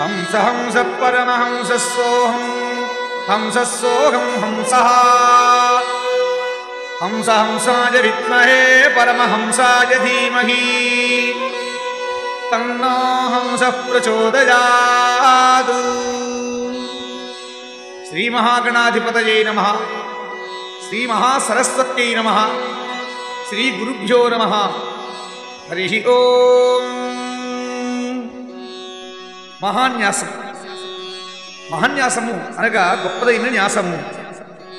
हंस हंस परमहंसस्सोऽहं हंसस्सोऽहं हंसः। हंस हंसाय विद्महे परमहंसाय धीमहि। तन्नो हंसः प्रचोदयात् श्रीमहागणाधिपतये नमः। श्रीमहासरस्वत्यै नमः। श्रीगुरुभ्यो नमः। హరి ఓం. మహాన్యాసం మహాన్యాసము అనగా గొప్పదైన న్యాసము.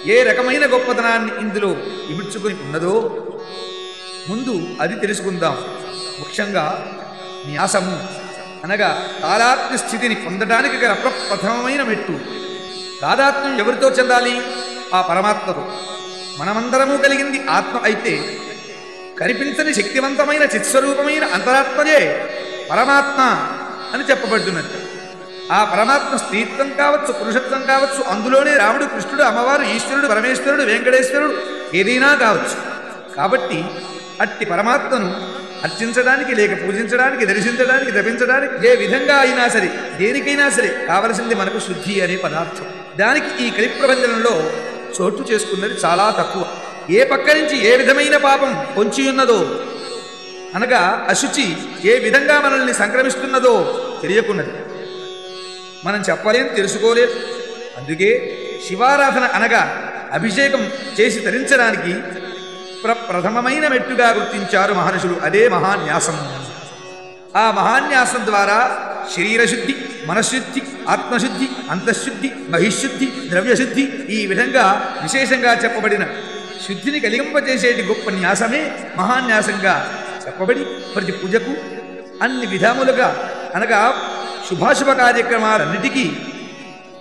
ఏ రకమైన గొప్పతనాన్ని ఇందులో ఇమిడ్చుకుని ఉన్నదో ముందు అది తెలుసుకుందాం. ముఖ్యంగా న్యాసము అనగా తాదాత్మ్య స్థితిని పొందడానికి గల ప్రప్రథమమైన మెట్టు. తాదాత్మ్యం ఎవరితో చెందాలి? ఆ పరమాత్మతో. మనమందరము కలిగింది ఆత్మ అయితే కనిపించని శక్తివంతమైన చిత్స్వరూపమైన అంతరాత్మయే పరమాత్మ అని చెప్పబడుతున్నది. ఆ పరమాత్మ స్త్రీత్వం కావచ్చు పురుషత్వం కావచ్చు అందులోనే రాముడు కృష్ణుడు అమ్మవారు ఈశ్వరుడు పరమేశ్వరుడు వెంకటేశ్వరుడు ఏదైనా కావచ్చు. కాబట్టి అట్టి పరమాత్మను అర్చించడానికి లేక పూజించడానికి దర్శించడానికి జపించడానికి ఏ విధంగా అయినా సరే దేనికైనా సరే కావలసింది మనకు శుద్ధి అనే పదార్థం. దానికి ఈ కలి చోటు చేసుకున్నది చాలా తక్కువ. ఏ పక్క నుంచి ఏ విధమైన పాపం పొంచి ఉన్నదో అనగా అశుచి ఏ విధంగా మనల్ని సంక్రమిస్తున్నదో తెలియకున్నది. మనం చెప్పలేం తెలుసుకోలేదు అందుకే శివారాధన అనగా అభిషేకం చేసి తరించడానికి ప్రప్రథమమైన మెట్టుగా గుర్తించారు మహర్షులు. అదే మహాన్యాసం. ఆ మహాన్యాసం ద్వారా శరీరశుద్ధి మనశుద్ధి ఆత్మశుద్ధి అంతఃశుద్ధి బహిశుద్ధి ద్రవ్యశుద్ధి ఈ విధంగా విశేషంగా చెప్పబడిన శుద్ధిని కలిగింపజేసేటి గొప్ప న్యాసమే మహాన్యాసంగా చెప్పబడి ప్రతి పూజకు అన్ని విధములుగా అనగా శుభాశుభ కార్యక్రమాలన్నిటికీ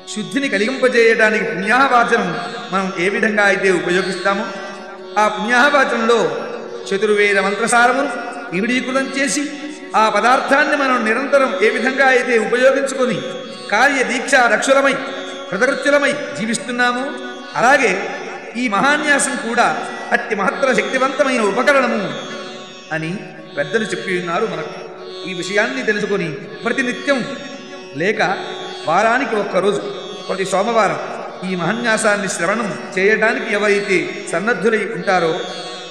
శుద్ధిని కలిగింపజేయడానికి పుణ్యాహవాచనం మనం ఏ విధంగా అయితే ఉపయోగిస్తామో ఆ పుణ్యాహవాచనంలో చతుర్వేద మంత్రసారము వివిడీకృతం చేసి ఆ పదార్థాన్ని మనం నిరంతరం ఏ విధంగా అయితే ఉపయోగించుకొని కార్య దీక్ష రక్షులమై కృతకృత్యులమై జీవిస్తున్నామో అలాగే ఈ మహాన్యాసం కూడా అతి మహత్తర శక్తివంతమైన ఉపకరణము అని పెద్దలు చెప్పి ఉన్నారు మనకు. ఈ విషయాన్ని తెలుసుకొని ప్రతినిత్యం లేక వారానికి ఒక్కరోజు ప్రతి సోమవారం ఈ మహన్యాసాన్ని శ్రవణం చేయడానికి ఎవరైతే సన్నద్ధులై ఉంటారో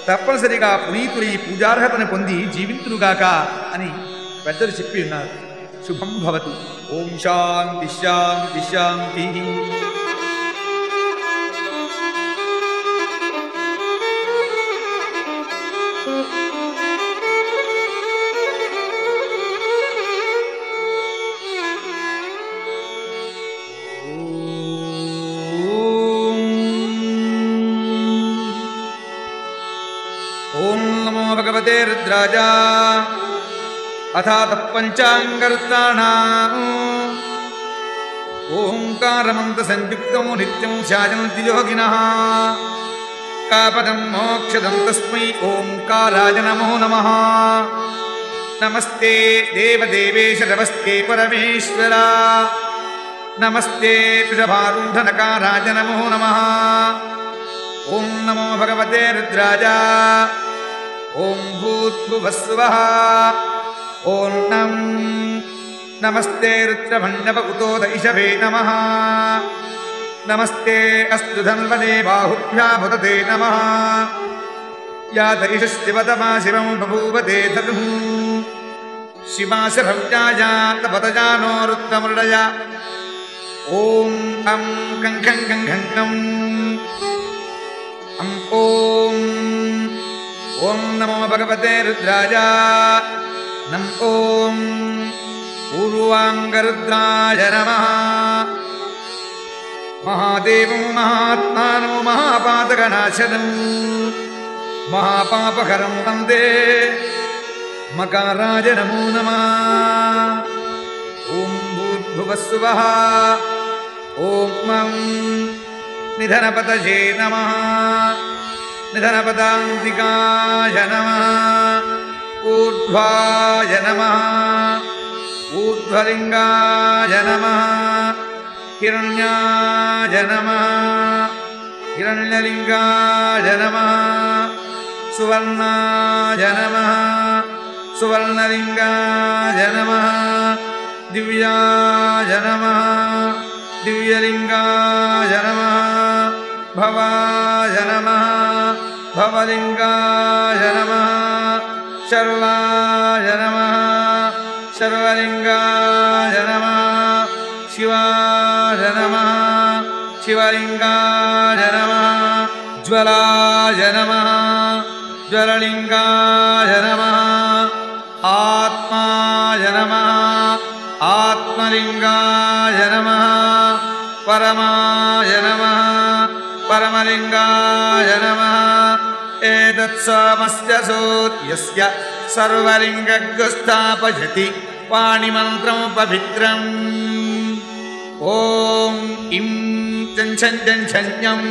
తప్పనిసరిగా పునీతులై పూజార్హతను పొంది జీవింతులుగాక అని పెద్దలు చెప్పి ఉన్నారు. శుభం భవతు. ఓం శాంతి శాంతి శాంతి. अथातः पञ्चाङ्गर्णाम् ओङ्कारमं नित्यं श्याजन्ति योगिनः। कापदं मोक्षदं तस्मै ओङ्काराय नमो। नमः नमस्ते देवदेवेश नमस्ते परमेश्वर। नमस्ते सुजभारुण्ठनकाराज नमो। नमः ॐ नमो भगवते रुद्राजा। ॐ भुवस्वः ॐ नम् नमस्ते रुद्रभण्डव उतो दैशवे नमः। नमस्ते अस्तु धन्वने बाहुव्या नमः। या दिशिवदमाशिवं बभूपदे तनुः शिवाशिभव्याजातपदजानोरुत्र ॐ अं कङ्कं गङ्खण् अम् ॐ ॐ नमो भगवते रुद्राजा नम ॐ पूर्वाङ्गरुद्राय नमः। महादेवं महात्मानो महापातगनाशरम् महापापकरं वन्दे। मकाराय नमो नमः। ॐ भूर्भुवस्वः ॐ मं निधनपतये नमः। निधनपदान्तिकाय नमः। ऊर्ध्वाय नमः। ऊर्ध्वलिङ्गाय नमः। हिरण्याय नमः। हिरण्यलिङ्गाय नमः। सुवर्णाय नमः। सुवर्णलिङ्गाय नमः। दिव्याय नमः। दिव्यलिङ्गाय नमः। भवाय नमः। भवलिङ्गाय नमः। शर्वाय नमः। शर्वलिङ्गाय नमः। शिवाय नमः। शिवलिङ्गाय नमः। ज्वलाय नमः। ज्वललिङ्गाय नमः। आत्माय नमः। आत्मलिङ्गाय नमः। परमाय एतत्सोमस्य सूर्यस्य सर्वलिङ्गस्थापयति पाणिमन्त्रं पवित्रम् ॐ इं चञ्छञ्छञ्छञ्जम्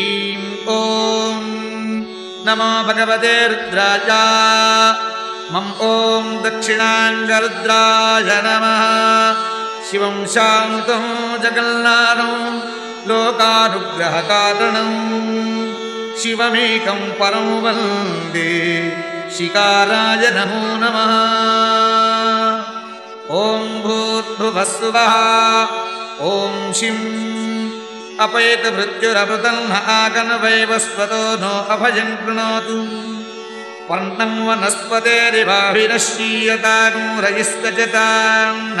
ईं ॐ नमो भगवते रुद्राय। मम ॐ दक्षिणाङ्गरुद्राय नमः। शिवं शान्तं जगन्नाथं लोकानुग्रहकारणम् शिवमेकं परं वन्दे शिकाराय नमो नमः। ॐ भूर्भुवस्सुवः ॐ शिम् अपैतभृत्युरमृतम् आगनवैवस्वतो नो अभयं कृणोतु। पर्णं वनस्पतेरिवाभिरश्चीयतानूरयिस्तजतां न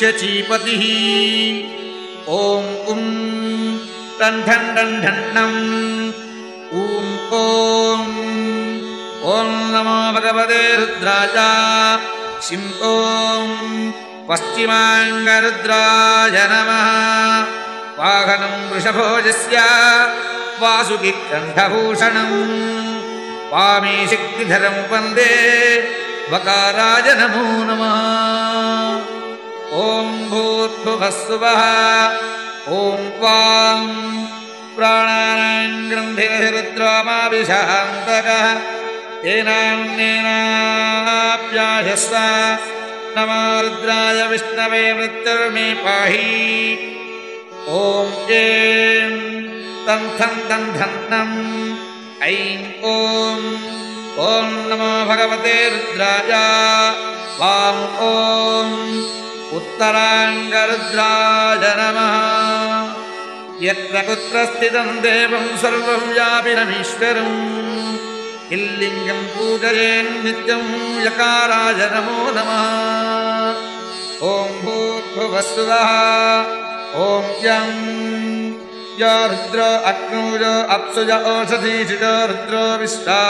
शचीपतिः। ॐ उं टण्ठन् टण्ठन्नम् ॐ ॐ ॐ नमो भगवते रुद्राय। शिं ॐ पश्चिमाङ्गरुद्राय नमः। वाहनं वृषभोजस्य वासुकिकण्ठभूषणम्। वामे शक्तिधरं वन्दे वकाराय नमो नमः। ॐ भूर्भुवस्सुवः ॐ वां प्राणानां ग्रन्थिरहिरुद्रामाभिशान्तकः येनान्येनाप्यायस्व नमो रुद्राय विष्णवे मृत्युर्मे पाहि। ॐ ऐं तन्थं तन्धन्नम् ऐं ॐ ॐ नमो भगवते रुद्राय। वां ॐ उत्तराङ्गरुद्राय नमः यत्र कुत्र स्थितं देवं सर्वं व्यापिनमीश्वरम् किल्लिङ्गं पूजयेन्नित्यं यकाराय नमो नमः। ॐ भूर्भुवस्सुवः ॐ यं। या रुद्र अग्नौज अप्सुज ओषधीषिज रुद्रो विश्वा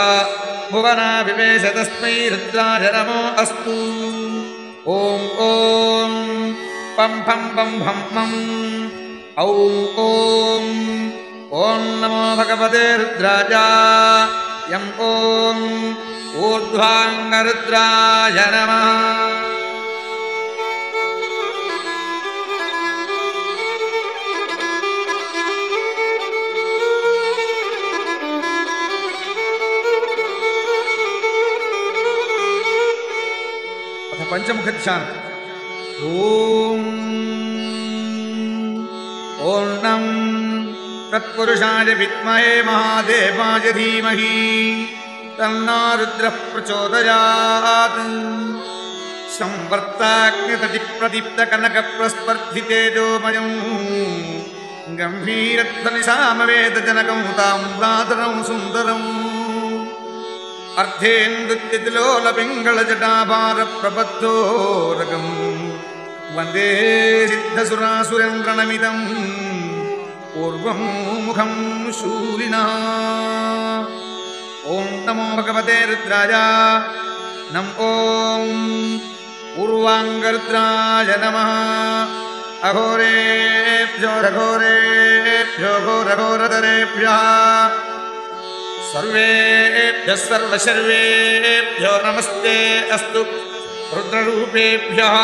भुवना विवेश तस्मै रुद्राय नमो अस्तु। ॐ ॐ। पं फं पं भं मम् ॐ ॐ नमो भगवते रुद्राय। यं ॐ ऊर्ध्वाङ्गरुद्राय नमः। पञ्चमुखध्यानम्। ॐ ॐ तत्पुरुषाय विद्महे महादेवाय धीमहि। तन्नो रुद्रः प्रचोदयात्। संवर्ताग्नितटिप्रदीप्तकनकप्रस्पर्धितेजोमयम् गम्भीरध्वनिसामवेदजनकं ताम्रातरं सुन्दरम् अर्थेन्दुत्तिलोलपिङ्गलजटाभारप्रबद्धोरगम् वन्दे सिद्धसुरासुरेन्द्रनमिदम् पूर्वं मुखं शूलिना। ॐ नमो भगवते रुद्राय। नम ॐ पूर्वाङ्गरुद्राय नमः। अघोरेभ्यो रघोरेभ्यो घोरघोरतरेभ्यः। सर्वेभ्यः सर्वशर्वेभ्यो नमस्ते अस्तु रुद्ररूपेभ्यः।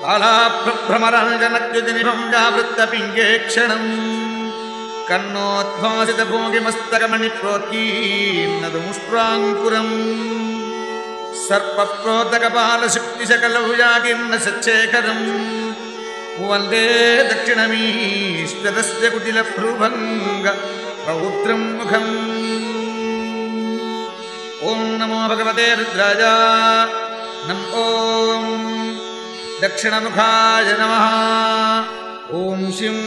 कालाभ्रमरञ्जनद्युतिनिभं जावृत्तपिङ्गे क्षणम् कन्नोद्भासितभोगिमस्तकमणिप्रोत्कीर्णदमुष्ट्राङ्कुरम् सर्पप्रोतकपालशक्तिशकलभुजाकीर्ण सच्चेखरम् वन्दे दक्षिणमीश्वरस्य कुटिलभ्रुभङ्ग रौद्रं मुखम् ॐ नमो भगवते रुद्राय। नम ॐ दक्षिणमुखाय नमः। ॐ शिं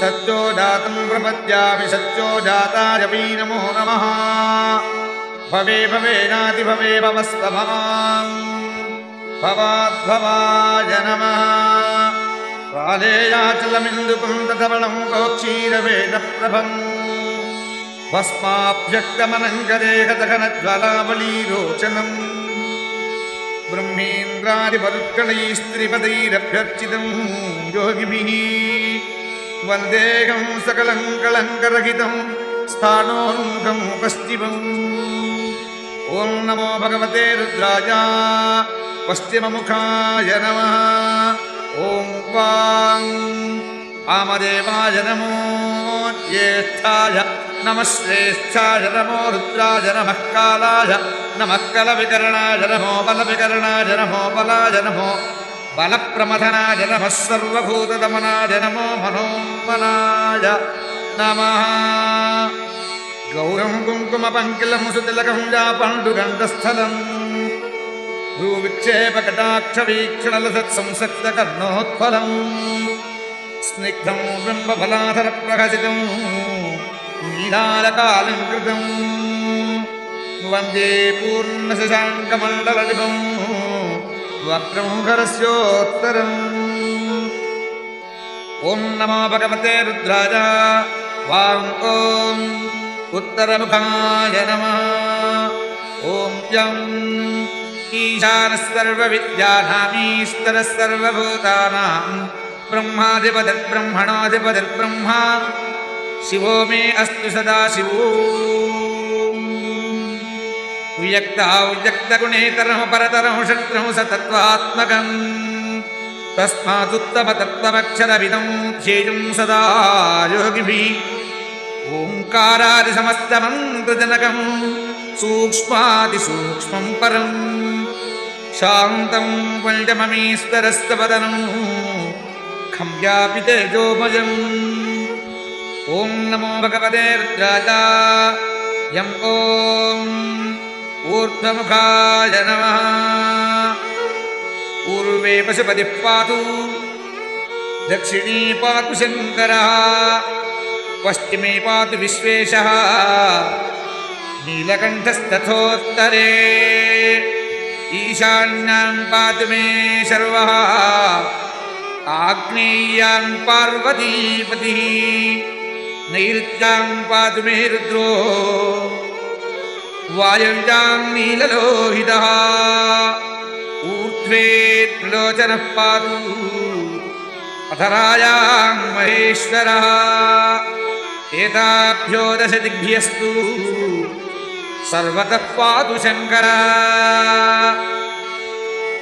सत्योजातं प्रपद्यामि सत्योजाताय वै नमो नमः। भवे भवेनातिभवे भवस्वभवाम् भवाद्भवाय नमः। कालेयाचलमिन्दुकुन्दधवलं कौक्षीरवेदप्रभम् भस्माभ्यक्तमनङ्गदेहदघनज्वलावलीरोचनम् ब्रह्मेन्द्रादिपरुत्कणैस्त्रिपदैरभ्यर्चितम् योगिभिः। वन्देहं सकलं कलङ्करहितं स्थानोन्मुखम् पश्चिमम् ॐ नमो भगवते रुद्राय पश्चिममुखाय नमः। ॐ वां वामदेवाय नमो ज्येष्ठाय नमः श्रेष्ठाय नमो रुद्राय नमः कालाय नमः कलविकरणाय नमो बलविकरणाय नमो बलाय नमो बलप्रमथनाय नमः सर्वभूतदमनाय नमो मनोन्मनाय नमः। गौरं कुङ्कुमपङ्किलं सुतिलकं या पाण्डुगण्डस्थलम् भ्रूविक्षेपकटाक्षवीक्षणलसत्संसक्तकर्णोत्फलम् स्निग्धं बिम्बफलाधरप्रहसितम् नीलालकालङ्कृतम् वन्दे पूर्णशशाङ्कमण्डलनिभम् वक्रमुखरस्योत्तरम्। ॐ नमो भगवते रुद्राय वां ॐ उत्तरमुखाय नमः। ॐ यम् ईशानः सर्वविद्यानामीश्वरः सर्वभूतानां ब्रह्माधिपतिर्ब्रह्मणोऽधिपतिर्ब्रह्मा शिवो मे अस्तु सदा शिवो। व्यक्ताव्यक्तगुणेतरं परतरं शत्रं सतत्वात्मकम्। तस्मादुत्तमतत्त्वमक्षरविदं ध्येयं सदा योगिभिः। ओङ्कारादिसमस्तमन्त्रजनकम् सूक्ष्मादिसूक्ष्मं परम्। शान्तं पञ्चममीश्वरस्तवदनं तेजोमयम् ॐ नमो भगवते यम् ॐ ऊर्ध्वमुखाय नमः। पूर्वे पशुपतिः पातु दक्षिणी पातु शङ्करः। पश्चिमे पातु विश्वेशः। नीलकण्ठस्तथोत्तरे ईशान्यां पातु मे शर्वः आग्नेय्यां पार्वतीपतिः। नैऋत्यां पातु मे रुद्रो वायव्यां नीललोहितः। ऊर्ध्वे त्रिलोचनः पातु अधरायां महेश्वरः। एताभ्यो दशदिग्भ्यस्तु। सर्वतः पातु शङ्करः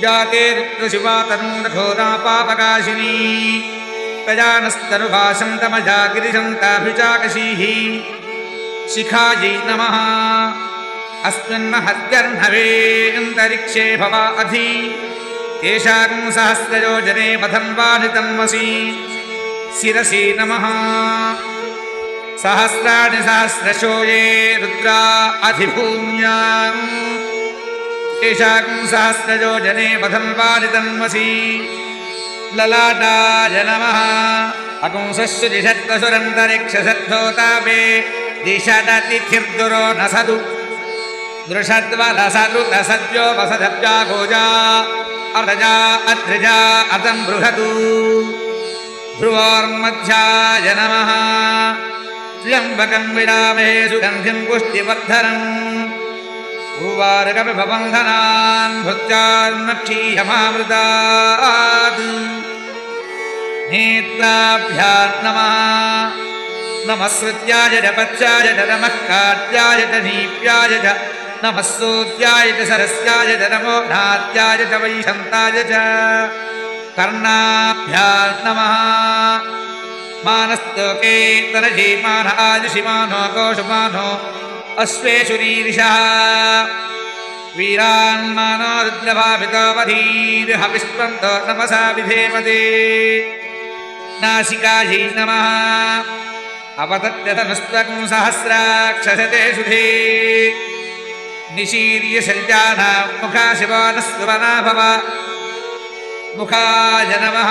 जाते रुद्रशिवातनूरघोरा पापकाशिनी गजानस्तनुभाषन्तमजा गिरिशन्ताभिचाकशीः शिखायै नमः। अस्मिन्महत्यर्णवे भवा अधि। येषां सहस्रयोजने पथन्वानि तन्मसि शिरसि नमः। सहस्राणि सहस्रशो ये रुद्रा अधिभूम्याम् येषां सहस्रयोजने पथन्वानि तन्मसि ललाटाय नमः। अपुंसश्रुतिषत्वसुरन्तरिक्षसद्धोतापे दिशदतिथिर्दुरो न सदु दृषद्वलसलु लसद्यो वसदब्जा गोजा अदजा अद्रिजा अतं बृहतु। ध्रुवोर्मध्याय नमः। त्र्यम्बकं विरामे सुगन्धिं पुष्टिवर्धनम् उर्वारुकविभबन्धनान् भृत्यान्नक्षीयमामृतात् नेत्राभ्यात् नमः नमः च पच्याय च नमः कात्याय च नीप्याय च नमः सूर्याय च सरस्याय च नमो नाद्याय च वैशन्ताय च। कर्णाभ्या नमः मानस्तोके तरजीमान आयुषिमानो रीरिषः वीरान्मानो रुद्रभावितोऽवधीर्हविष्पन्तो नमसा विधेमते। नासिकायै नमः। अपतत्यतनुस्त्वं सहस्राक्षसते सुधे निशीर्य शल्यानां मुखा शिवानस्वना भव मुखाय नमः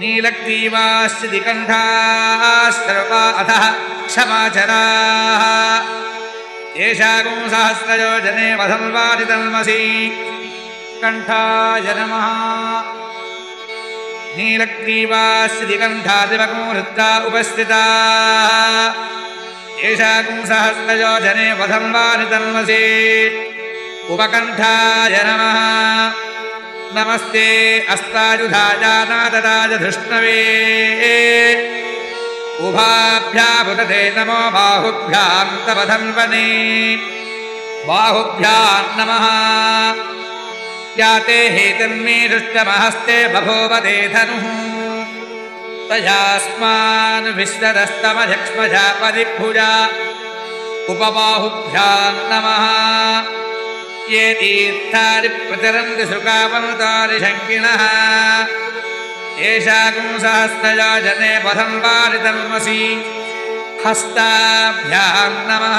नीलग्रीवाश्चिति कण्ठाः सर्वा अधः एषा गुंसहस्रयोजने वधन्वादितन्मसि कण्ठाय नमः। नीलग्रीवाश्चिति कण्ठादिवकुरुद्रा उपस्थिताः। एषा गुंसहस्रयोजने वधन्वादितन्मसि उपकण्ठाय नमः नमस्ते। अस्तायुधाजानादराज धृष्णवे उभाभ्यामुदते नमो बाहुभ्यां तव धन्वने बाहुभ्यां नमः। या ते हेतन्मे दृष्टमहस्ते बभोवदे धनुः। तयास्मान् विश्वदस्तमझक्ष्मजा परिभुजा उपबाहुभ्यां नमः ये तीर्थानि प्रचरन्ति सुकावनुतानि शङ्किणः। एषा गुंसहस्रयोजने पथं पारितन्मसि। हस्ताभ्यां नमः।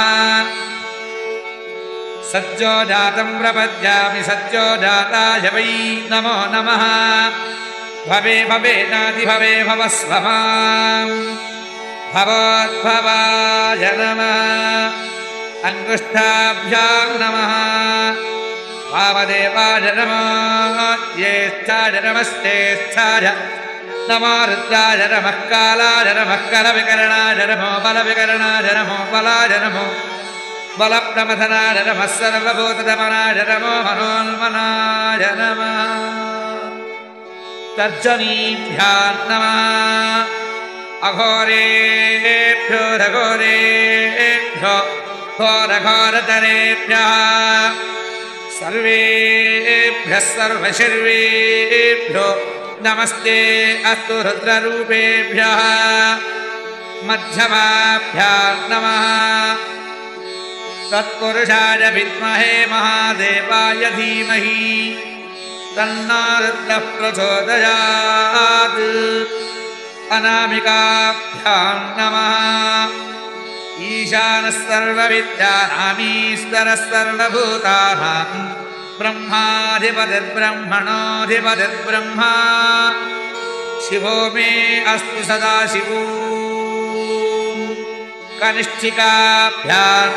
सज्जो जातं प्रपद्यामि सज्जो जाताय वै नमो नमः। भवे भवे नाति भवे भवस्व माम्। भवोद्भवाय नमः अङ्गुष्ठाभ्यां नमः। वामदेवाय नमः। ज्येष्ठाय नमस्तेष्ठाय नमो रुद्राय नमः कालाय नमः करविकरणाय नमो बलविकरणाय नमो बलाय नमो। बलप्रमथनाय नमः सर्वभूतदमनाय नमो मनोन्मनाय नमः। तर्जनीभ्यां नमः। अघोरेभ्यो रघोरेभ्यो घोरघोरतरेभ्यः सर्वेभ्यः सर्वशर्वेभ्यो नमस्ते अस्तु रुद्ररूपेभ्यः मध्यमाभ्यां नमः। तत्पुरुषाय विद्महे महादेवाय धीमहि। तन्नो रुद्रः प्रचोदयात्। अनामिकाभ्यां नमः ईशानः सर्वविद्यानामीश्वरः सर्वभूतानां ब्रह्माधिपतिर्ब्रह्मणोऽधिपतिर्ब्रह्मा। शिवो मे अस्तु सदा शिवो। कनिष्ठिकाभ्यां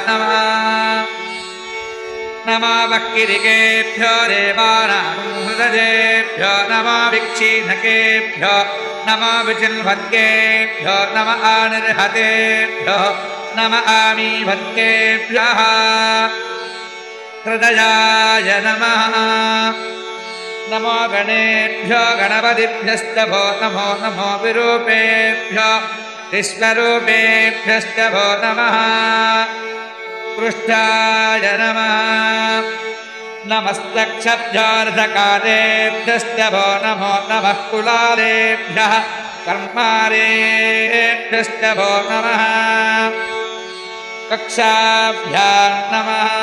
नमः वक्किरिकेभ्यो देवानां हृदयेभ्यो नमो विक्षीणकेभ्यो नमो नम आनिर्हतेभ्यो नम आमीभद्गेभ्यः हृदयाय नमः। नमो गणेभ्यो गणपतिभ्यश्च भो नमो नमो विरूपेभ्यो विश्वरूपेभ्यश्च भो नमः। पृष्ठाय नमः। नमस्तक्षभ्यार्धकालेभ्यश्च भो नमो नमः कुलालेभ्यः कर्मारेभ्यश्च भो नमः कक्षाभ्यां नमः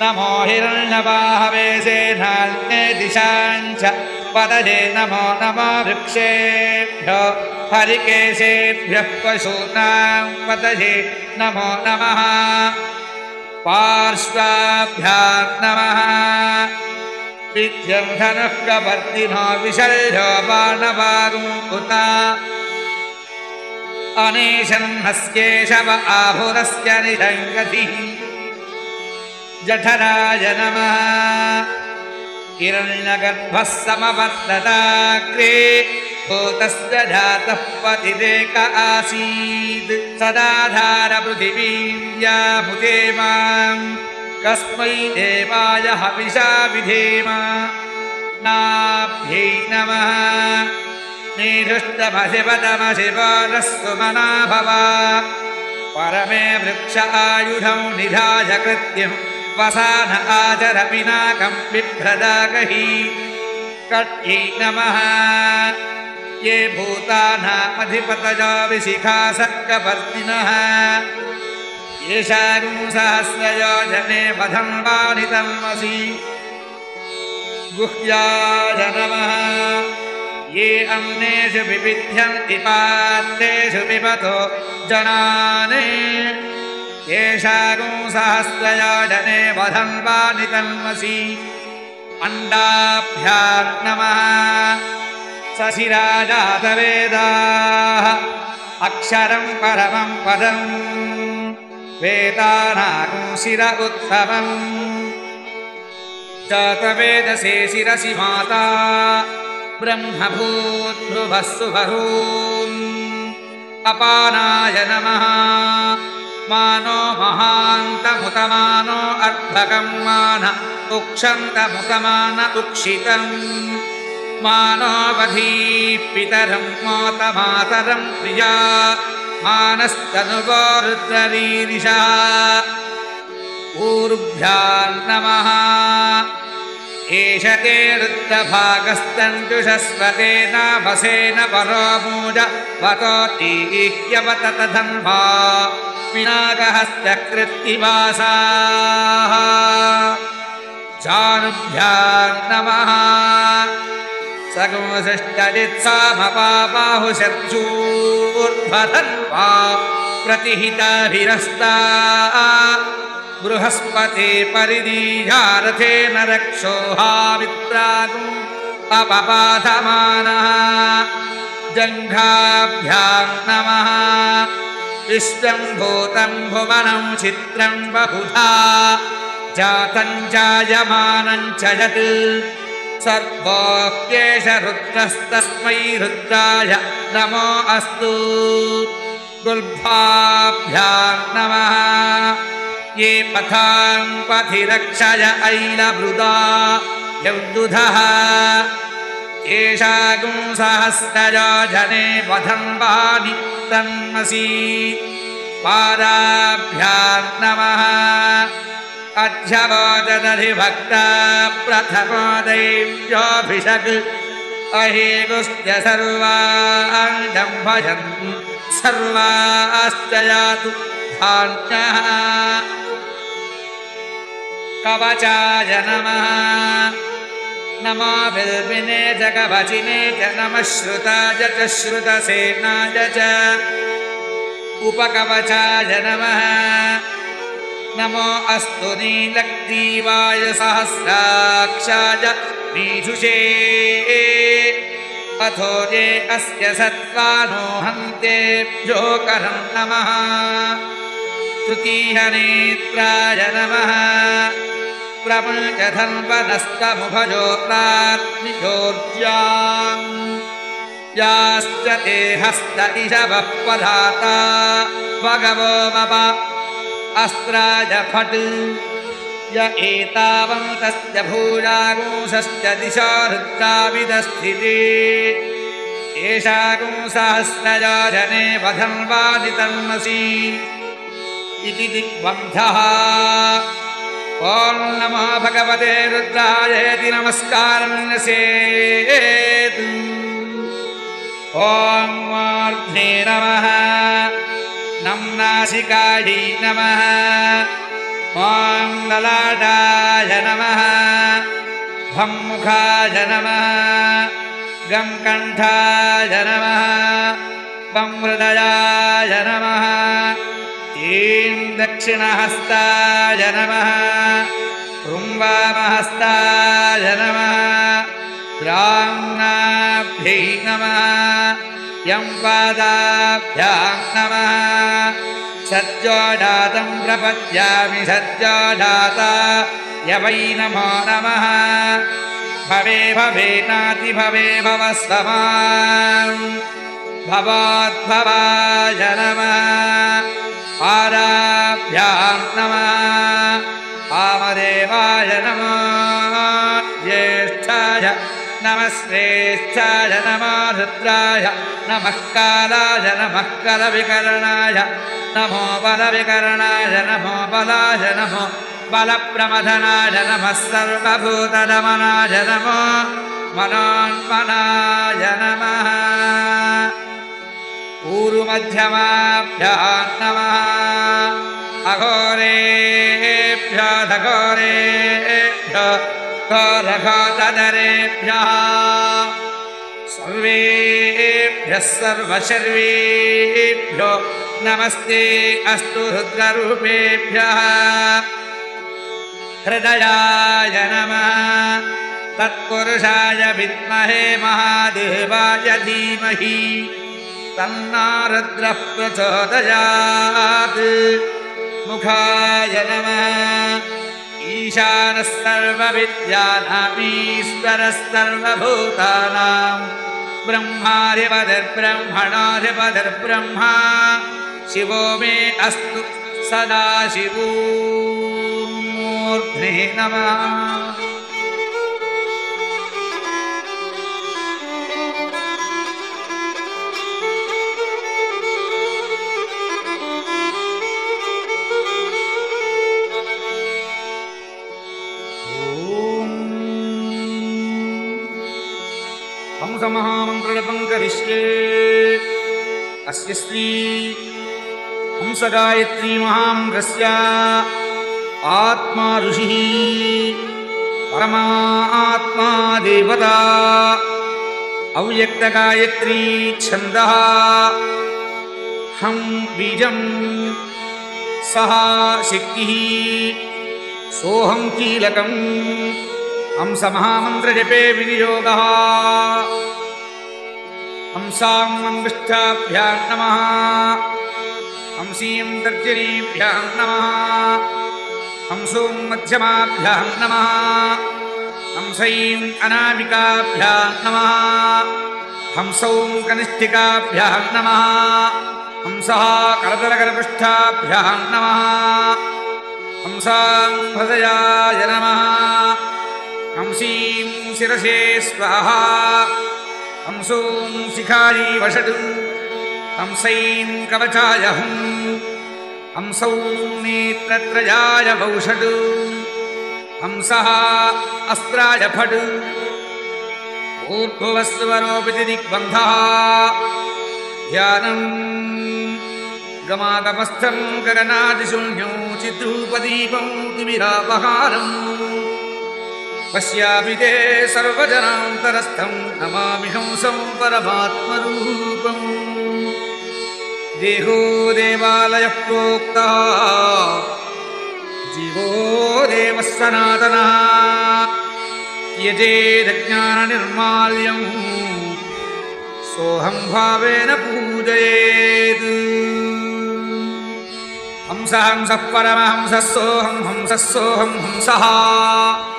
नमो हिरण्यवाहवे सेनाल्ये दिशाञ्च पदये नमो नमो वृक्षेभ्यो हरिकेशेभ्यः पशूनां पदये नमो नमः। पार्श्वाभ्यां नमः विद्यं धनुः कवर्तिनो विशल्यो बाणवारुकुता अनेशन्नस्येषव आहुरस्य निषङ्गतिः जठराय नमः। हिरण्यगर्भः समवर्तताग्रे भूतस्य जातः पतिरेक आसीत्। सदाधार पृथिवीव्यामुदे माम् कस्मै देवाय हविषा विधेम। नाभ्यै नमः। सुमना भव परमे वृक्ष आयुधं निधाय कृत्यं। वसान आचरपिनाकं बिभ्रदागहि। कट्यै नमः। ये भूतानामधिपतजा विशिखा सर्गवर्तिनः येषागुं सहस्रयोजने वधं वानितन्मसि गुह्याय नमः ये अन्नेषु विविध्यन्ति पात्रेषु पिबतो जनानि। येषागुं सहस्रयोजने वधं वानितन्मसि अण्डाभ्यां नमः सशिराजातवेदाः अक्षरं परमं पदम् वेदानागुं शिर उत्तमम् जातवेदसे शिरसि माता ब्रह्मभूद्भुवः सुभरून् अपानाय नमः। मानो महान्तमुतमानो अर्भकं मान उक्षन्तमुतमान उक्षितम् मानोऽवधीः पितरं मोतमातरं प्रिया मानस्तनुगो रुद्ररीरिषा ऊर्भ्याम् नमः। एष ते रुद्रभागस्तञ्जुषस्वते नाभसेन परो मूज वतोतीह्यवततधन्वा पिनाकहस्तकृत्तिवासाः जानुभ्याम् नमः सगुंसृष्टजित्सामपाबाहुशर्जूर्ध्वधन्वा प्रतिहिताभिरस्ता बृहस्पते परिदीयारथेन रक्षोहामित्रागुम् अपपाधमानः जङ्घाभ्याम् नमः। विश्वम् भूतम् भुवनम् चित्रम् बहुधा। जातम् जायमानम् च यत् सर्वोऽप्येष रुद्रस्तस्मै रुद्राय नमो अस्तु। गुल्फाभ्याम् नमः। ये पथाम् पथि रक्षय ऐलभृदा यौदुधः। एषागुं सहस्रयोजने पथं वाणि तन्मसि। पादाभ्याम् नमः अध्यवोदधिभक्ता प्रथमो दैव्योऽभिषक् अहेगुश्च सर्वाङ्गं भजन्। सर्वाश्च यातु धान्यः कवचाय नमः। नमो बिल्बिने च श्रुताय च श्रुतसेनाय च। उपकवचाय नमः नमो अस्तु नीलग्रीवाय सहस्राक्षाय मीषुषे अथो ये अस्य सत्त्वानो हन्तेभ्यो करं नमः। तृतीयनेत्राय नमः। प्रपञ्चधन्वनस्तमुभजोत्रात्मिजोर्ज्याम् याश्च ते हस्त इषवः पधाता। भगवो मम अस्त्राय फट् य एतावन्तस्य भूजागुंसश्च दिशा हृत्ताविदस्थिते एषागुंसहस्रयोजने वधन् वादितन्मसि इति दिग्बन्धः। ॐ नमो भगवते रुद्रायेति नमस्कारं नसेत् ॐ मूर्ध्ने नमः नं नासिकायै नमः। ॐ ललाटाय नमः। भं मुखाय नमः। नमः नमः ीं। दक्षिणहस्ताय नमः। ृम्बामहस्ताय नमः। ब्राह्मणाभ्यै नमः यं पादाभ्यां नमः। सज्जोजातं प्रपद्यामि सज्जोजाता यवै नमो नमः। भवे भवे नाति भवे भव समान् भवाद्भवाय नमः। आराभ्यां नमः। आमदेवाय नमः नमः श्रेष्ठाय नमः रुद्राय नमः कलविकरणाय नमो बलविकरणाय नमो बलाय नमो बलप्रमथनाय नमः सर्वभूतदमनाय नमो मनोन्मनाय नमः। पूर्वमध्यमाभ्यां नमः। अघोरेभ्य धघोरेभ्य घोरघोतदरेभ्यः सर्वेभ्यः सर्वशर्वेभ्यो नमस्ते अस्तु रुद्ररूपेभ्यः हृदयाय नमः तत्पुरुषाय विद्महे महादेवाय धीमहि तन्नारुद्रः प्रचोदयात् मुखाय नमः ईशानः सर्वविद्यानामीश्वरः सर्वभूतानां ब्रह्माधिपतिर्ब्रह्मणाधिपतिर्ब्रह्मा शिवो मे अस्तु सदा शिवूर्ध्ने नमः हंसमहामन्त्रजपं करिष्ये अस्य श्री हंसगायत्री महामन्त्रस्य आत्मा ऋषिः परमात्मा देवता अव्यक्तगायत्री छन्दः हं बीजं सः शक्तिः सोऽहं कीलकम् हंसमहामन्त्रजपे विनियोगः हंसां मङ्गुष्ठाभ्यां नमः। हंसीं तर्जनीभ्यां नमः। हंसों मध्यमाभ्यां नमः। हंसैं अनामिकाभ्यां नमः। हंसौं कनिष्ठिकाभ्यां नमः। हंसः करतलकरपृष्ठाभ्यां नमः। हंसां हृदयाय नमः। हंसीं शिरसे स्वाहा हंसों शिखायै वषट् हंसैं कवचाय हं हंसौ नेत्रत्रयाय भौषट् हंसः अस्त्राय फट् ऊर्ध्वस्वरोपिति दिग्बन्धः। ध्यानम् गमागमस्थं गगनादिशून्यौ चिद्रूपदीपं तिमिरापहारम् पश्यापि ते सर्वजनान्तरस्थं नमामि हंसं परमात्मरूपम्। देहो देवालयः प्रोक्तः। जीवो देवः सनातनः। यजेदज्ञाननिर्माल्यम् सोऽहं भावेन पूजयेत्। हंसः हंसः परमहंसः सोऽहं हंसः सोऽहं हंसः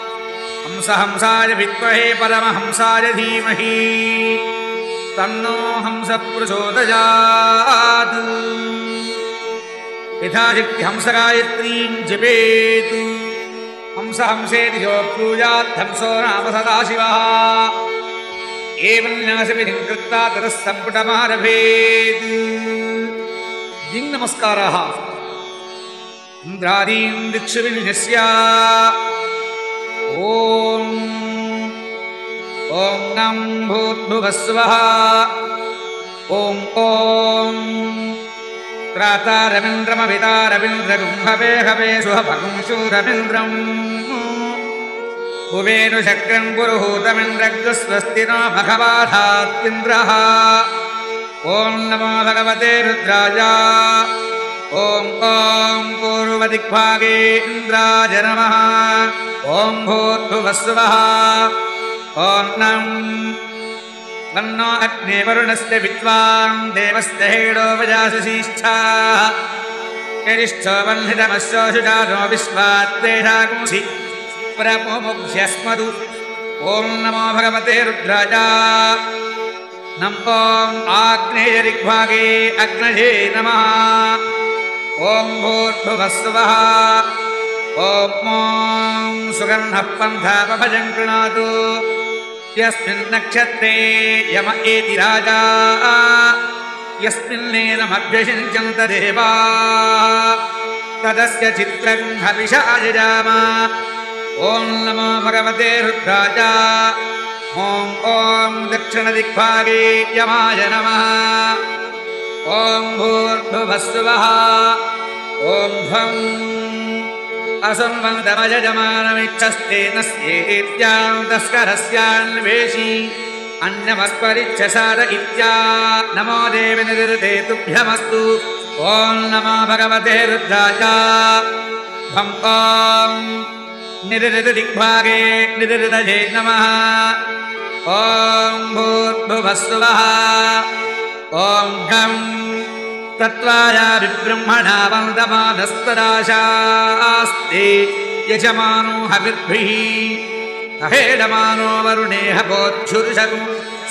हंसहंसाय विद्महे परमहंसाय धीमहि। तन्नो हंसः प्रचोदयात् यथा शक्ति हंसगायत्रीं जपेत्। हंस हंसो नाम सदाशिवः। एवं कृत्वा ततः सम्पुटमारभेत् दिङ्नमस्काराः इन्द्रादीं दिक्षु विन्यस्य ॐ ॐ नं भूर्भुवस्वः ॐ ॐ। त्रातारविन्द्रमभितारविन्द्रगुं हवे हवे सुहभगुं शूरविन्द्रम्। कुबेनुशक्रम् पुरुहूतमिन्द्रग्स्वस्ति नो भगवाधात्विन्द्रः ॐ नमो भगवते रुद्राय। ॐ ॐ। पूर्वदिग्भागे इन्द्राय नमः। ॐ भूर्भुवस्वः तन्नो अग्ने वरुणस्य विद्वान् देवस्य हेडो वजासशीष्ठा यदिष्ठो बन्धितमस्योषुजानो विश्वात्तेषागुंसि प्रमुमुभ्यस्मदु ॐ नमो भगवते रुद्राय नम ॐ आग्नेयदिग्भागे अग्नये नमः। ॐ भूर्भुवस्वः ॐ सुगन्धः पन्थापभजं कृणातु यस्मिन् नक्षत्रे यम एति राजा। यस्मिन्नेनमभ्यषिञ्चन्त देवा तदस्य चित्रम् हविषाजराम ॐ नमो भगवते रुद्राय ॐ ॐ दक्षिणदिग्भागे यमाय नमः। ॐ भूर्भुवस्सुवः ॐ भम् असंवन्दमयजमानमिच्छस्तेन स्येत्यां तस्करस्यान्वेषि अन्यमस्परिच्छसार इत्या। नमो देवि निरते तुभ्यमस्तु। ॐ नमो भगवते रुद्राय। भम् ॐ। निरृतदिग्भागे निरृतये नमः। ॐ भूर्भुवस्सुवः। ॐ तत्त्वाया विब्रह्मणा वन्दमानस्तदाशास्ते यजमानो हविर्भिः। अहेडमानो वरुणेह बोद्धुरुषगु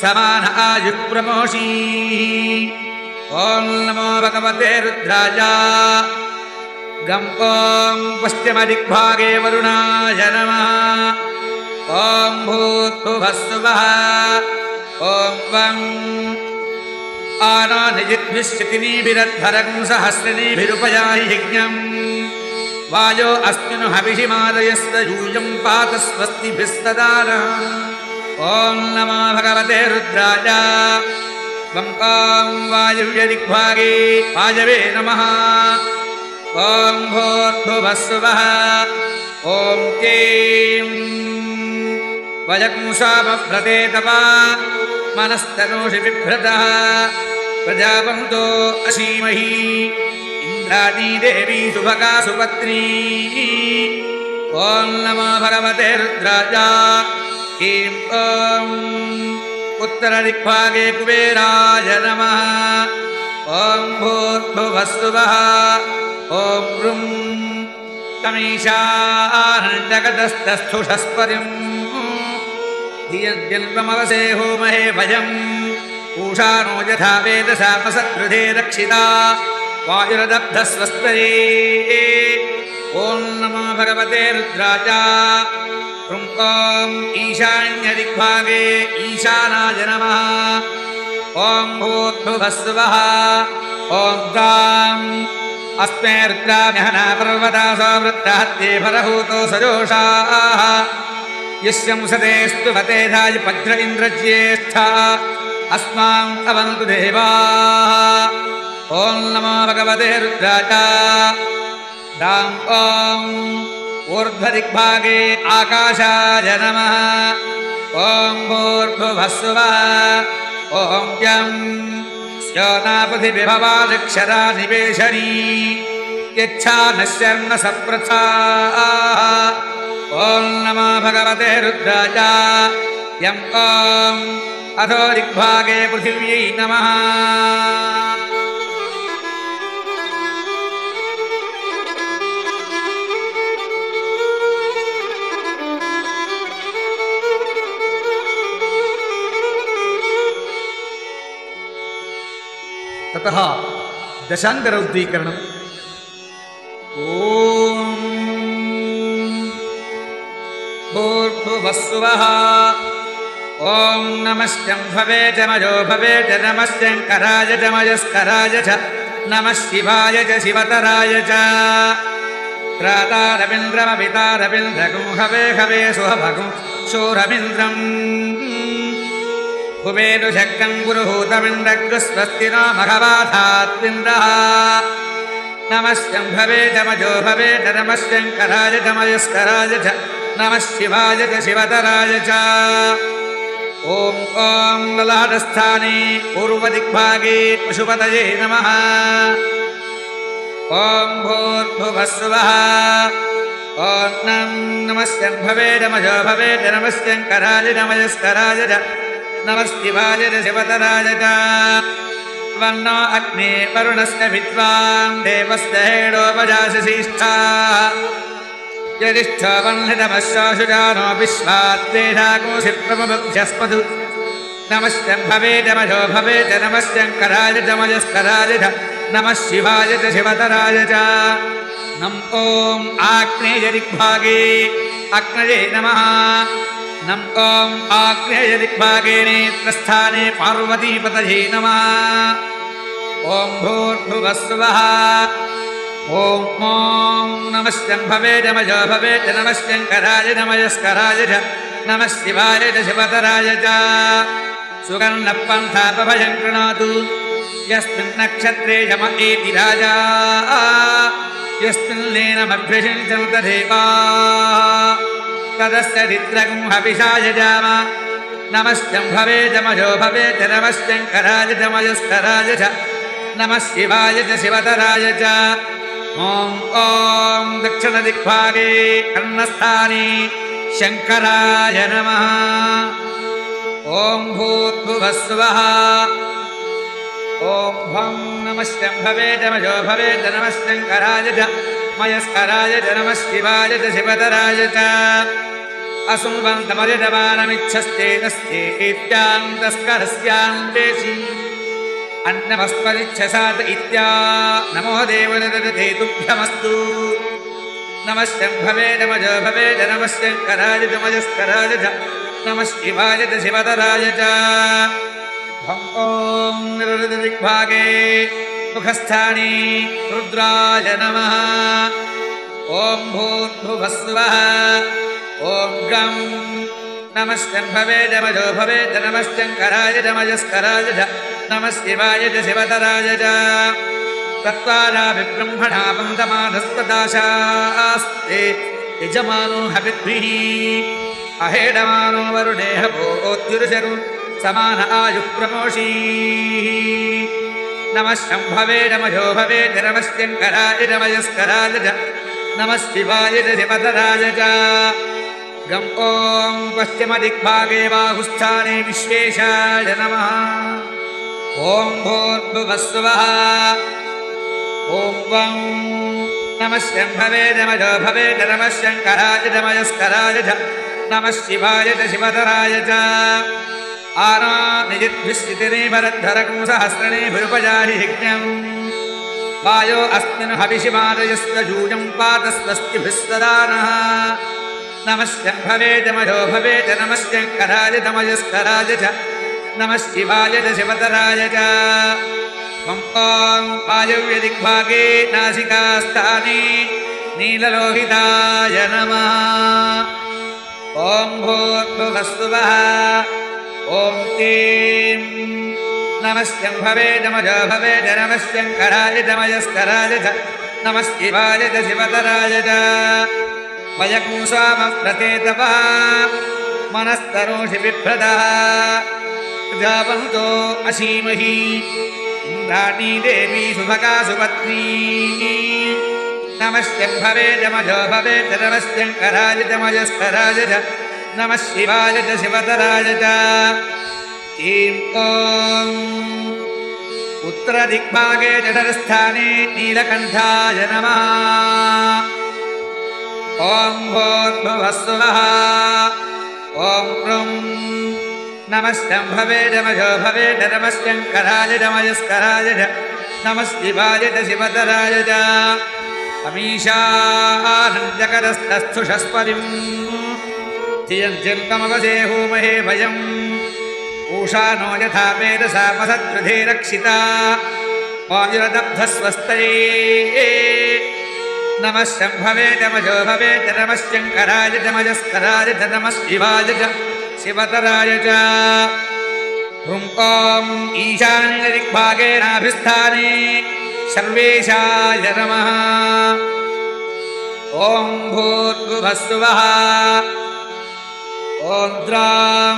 समान आयुप्रमोषी। ॐ नमो भगवते रुद्राय। गम् ॐ पश्चिमदिग्भागे वरुणाय नमः। ॐ भूत्भुवस्सुवः ॐ वम् आनानिजिद्भिश्चितिनीभिरध्वरं सहस्रिणीभिरुपयाहि यज्ञम्। वायो अस्मिन् हविषिमादयस्य यूयं पात स्वस्तिभिस्तदानः ॐ नमो भगवते रुद्राय। ॐ वायुव्यदिग्भागे वायवे नमः। ॐ भूर्भुवस्सुवः ॐ क्लीं वयकुंसामभ्रते तव मनस्तनोषि बिभ्रतः प्रजापन्तो असीमहि इन्द्राणी देवी सुभगा सुपत्नी ॐ नमो भगवते रुद्राय ीं ॐ उत्तरदिग्भागे कुबेराय नमः। ॐ भूर्भुवस्सुवः। ॐ ऋं तमीशानन्दगतस्तस्थुषस्परिम् धियद्यल्पमवसे होमहे भयम् पूषाणो यथा वेदसामसकृधे रक्षिता। वायुरदब्धस्वस्तये ॐ नमो भगवते रुद्राय। ॐ ईशान्यदिग्भागे ईशानाय नमः। ॐ भूर्भुवस्सुवः ॐ गाम्। अस्मे रुद्राम्यहना पर्वतासो वृत्तहत्ये फलहूतो सजोषाः यस्यंसते स्तुवते धाय पज्र इन्द्रज्येष्ठा। अस्माम् अवन्तु देवाः। ॐ नमो भगवते रुद्राय। राम ॐ ऊर्ध्वदिग्भागे आकाशाय नमः। ॐ भूर्भुवस्सुवः। ॐ यं निवेशनी। यच्छा नश्यर्न सप्रथा ॐ नमो भगवते रुद्राय। यं ॐ अधो दिग्भागे पृथिव्यै नमः। ततः दशाङ्गरौद्रीकरणम् नमस्यं भवे जमयो भवे च नमस्यङ्कराय जमयस्कराय च नमः शिवाय च शिवतराय च। त्रातारविन्द्रमपितारविन्द्रगुं हवे हवे सुहभगुं शूरमिन्द्रम्। कुबेरुशक्तं गुरुहूतमिन्द्रग्रस्वस्ति नो मघवाधात्मिन्द्रः नमस्यं भवे जमजो भवे च नमस्यङ्कराय जमयस्कराय च नमः शिवाय च शिवतराय च। ॐ ॐ ललाटस्थाने पूर्वदिग्भागे पशुपतये नमः। ॐ भूर्भुवस्सुवः। ॐ नमस्यं भवे नमजो भवे च नमयस्कराय च। शिवाय च वर्णो अग्ने वरुणस्य विद्वान् देवस्य हेडोपजाशिष्ठा यदिष्ठ वह्नितमश्वाशुजानो विश्वाद्वेषाकोशि प्रमुभ्यस्पदु नमस्यं भवे नमजो भवे च नमस्यङ्कराय च मयस्कराय च नमः शिवाय च शिवतराय च नम् ॐ आग्नेयदिग्भागे अग्नये नमः। नम् ॐ आग्नेयदिग्भागे नेत्रस्थाने पार्वतीपतये नमः। ॐ भूर्भुवस्वः ॐ ॐ नमः शम्भवे नमजो भवे च नमः शङ्कराय नमयस्कराय च नमः शिवाय च शिवतराय च सुगन्नः पन्थापभयं कृणोतु यस्मिन् नक्षत्रे यम एति राजा यस्मिन्नेनमभ्यषिञ्चं तथैवा तदस्य चित्रगं हविषाय जाम नमश्चं भवे जमजो भवे च नमः शङ्कराय च मयस्कराय च नमः शिवाय च शिवतराय च ॐ ॐ दक्षिणदिग्भागे कर्णस्थाने शङ्कराय नमः। ॐ भूर्भुवस्वः ॐ भं नमः शम्भवे जमजो भवे च मयस्कराय च नमः शिवाय च शिवतराय च। असुम्बन्तमर्यजमानमिच्छस्तेतस्तेत्यां तस्करस्यां देशि अन्नमस्मरिच्छसात इत्या। नमो देवदते तुभ्यमस्तु नमः शम्भवे नमज नमः शङ्कराय च मयस्कराय च नमः शिवाय च ॐ निरदिग्भागे मुखस्थाने रुद्राय नमः। ॐ भूर्भुवस्वः ॐ गं नमः शम्भवे जमजो भवे च नमः शङ्कराय च मयस्कराय च नमः शिवाय च शिवतराय च तत्त्वाराभिब्रह्मणा पन्तमानस्तदाशास्ते यजमानो हविद्भिः अहेडमानो वरुणेह भोगोद्युरुशरु समान आयुः प्रमोषी नमः शम्भवे नमजो भवे च नमः शङ्कराय नमयस्कराय च नमः शिवाय च शिवतराय च गं ॐ पश्चिमदिग्भागे बाहुस्थाने विश्वेशाय नमः। ॐ भूर्भुवस्वः ॐ वं नमः शम्भवे नमजो भवे च नमः शिवाय च शिवतराय च। आनानिजिद्भिश्चितिनीभरद्धरकं सहस्रणे भुरुपजाहि यज्ञम् वायो अस्मिन् हविषिमादयस्य जूयं पातस्वस्तिभिस्सदानः नमः शम्भवे च मयो भवे च नमः शङ्कराय च मयस्कराय च नमः शिवाय च। शिवतराय च वायव्यदिग्भागे नासिकास्थाने नीललोहिताय नमः। ॐ भूर्भुवस्वः ॐ क्लीं। नमः शम्भवे नमज भवे च नमः शङ्कराय च मयस्कराय च नमः शिवाय च शिवतराय च वयकुंसामव्रते तपः मनस्तरोषि बिभ्रतः। प्रजावन्तो असीमहि इन्द्राणी देवी सुभगा सुपत्नी। नमः शम्भवे च मजो भवे च नमः शिवाय च शिवतराय च ीं। उत्तरदिग्भागे जठरस्थाने नीलकण्ठाय नमः ॐ भोर्भुवस्वः ॐ क्रं नमः शम्भवे नमजो भवे च नमः शङ्कराय च मयस्कराय च। नमः शिवाय च शिवतराय च। अमीशानन्दकरस्तस्थुषस्परिम् चियञ्चिन्तमवसे होमहे भयम्। ऊषा नो यथा वेदसा मसद्वृधे रक्षिता। वायुरदब्धस्वस्तये नमः शम्भवे नमजो भवे च नमः शङ्कराय च नमः शिवाय शिवतराय च ॐ ईशान्यदिग्भागे नाभिस्थाने, सर्वेशाय नमः। ॐ भूर्भुवस्वः ॐ द्रां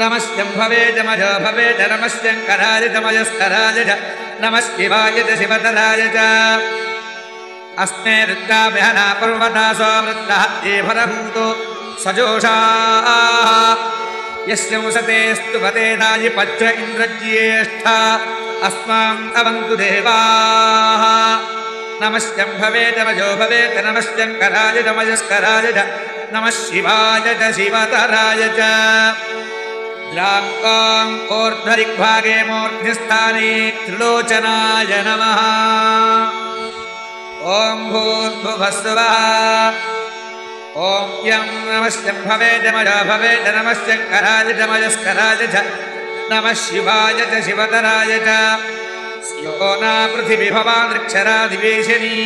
नमः शम्भवे च भवे च नमः शङ्कराय च नमः शिवाय शिवतराय च। अस्मे देवरभूतो सजोषाः। यस्य वसते स्तुवते दायि पच्च इन्द्रज्येष्ठा। अस्माम् अवन्तु देवाः। नमः शम्भवे च मजो भवे च नमः शिवाय च शिवतराय च। द्राङ्काम् ऊर्ध्वरिग्भागे मूर्ध्निस्थाने त्रिलोचनाय नमः ॐ भूर्भुवस्वः ॐ नमः शम्भवे च मज भवे च नमः शङ्कराय च। नमः शिवाय च शिवतराय च। यो न पृथिविभवानृक्षरादिवेशनी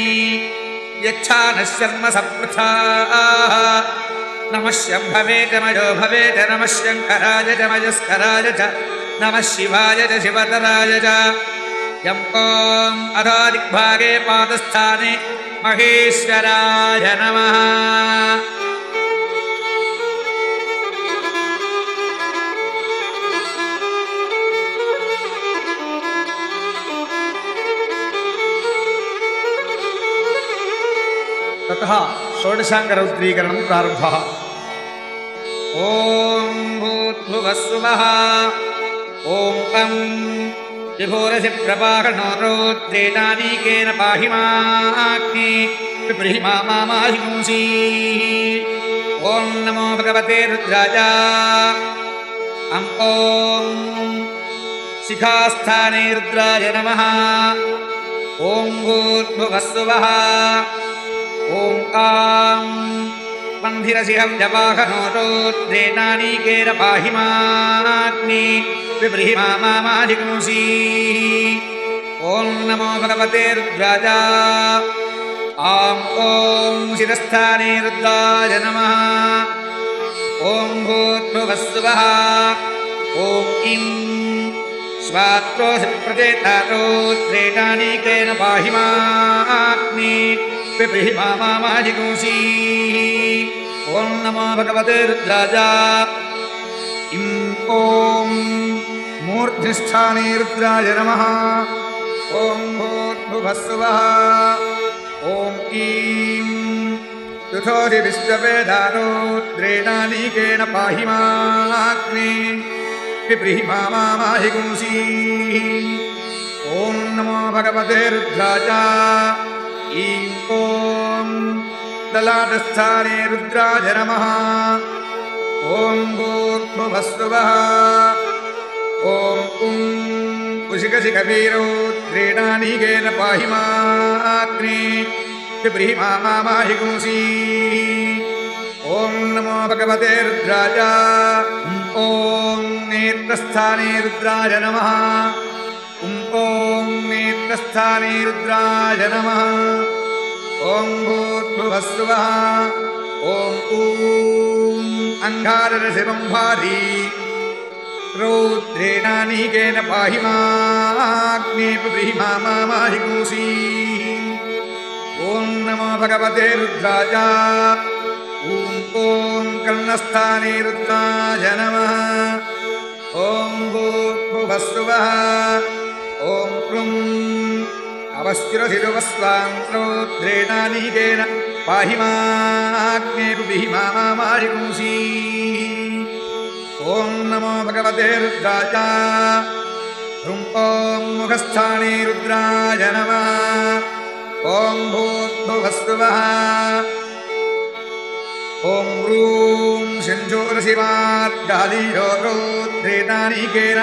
यच्छा नः शर्म सप्रथा। नमः शम्भवे च मयो भवे च नमः शङ्कराय च मयस्कराय च। नमः शिवाय च शिवतराय च यम् ॐ अधो दिग्भागे पादस्थाने महेश्वराय नमः। ततः षोडशाङ्गरौद्रीकरणं प्रारब्धः। ॐ भूद्भुवस्सुवः ॐ अं विभोरसि प्रपाहणो रोद्रेणानीकेन पाहि मा नमो भगवते रुद्राय अं ॐ शिखास्थाने रुद्राय नमः। ॐ भूर्भुवस्सुवः ॐ आं जवाहनोरोद्रेणानीकेन पाहि माग्नि विव्रीहि मा मामाधिगुंसी ॐ नमो भगवते रुद्राय। आं ॐ शिरस्थाने रुद्राय नमः। ॐ भूर्भुवस्सुवः ॐ इं स्वात्रोऽसि प्रचेतारोद्रेणानीकेन पाहि माग्नि पिप्रिहि मा ॐ नमो भगवते रुद्राय इं ॐ मूर्ध्निष्ठाने रुद्राय नमः ॐ भूर्भुवस्सुवः ॐ ईं युथोरि विश्ववेदारोद्रेणानीकेन पाहि माग्नि पिप्रिहि मा मामाहिगुंसी ॐ नमो भगवते रुद्राय ईं ॐ ललाटस्थाने रुद्राय नमः। ॐ भूर्भुवस्सुवः ॐ उं कुशिकशिखवीरोद्रेणानीकेन पाहि माग्नि पिप्रिहि मा मामाहिगुंसी ॐ नमो भगवते रुद्राय। ॐ नेत्रस्थाने रुद्राय नमः। ॐ नेत्रस्थाने रुद्राय नमः। ॐ भूर्भुवस्सुवः ॐ ऊं अङ्गारशिवं भारी रौद्रेणानीकेन पाहि माग्नेपि मा माहिगुंसी ॐ नमो भगवते रुद्राय। ॐ ॐ कर्णस्थाने रुद्राय नमः। ॐ भूर्भुवस्सुवः ॐ क्लुं अवस्थिरशिरुवस्वान्त्रोद्रेणानीकेन पाहि माग्नेपि मा माहिगुंसी ॐ नमो भगवते रुद्राय। ॐ मुखस्थाने रुद्राय नमः। ॐ भूद्भुवस्सुवः ॐ ह्रूं सिञ्जोरशिवार्गालीयोगोद्रेणानीकेन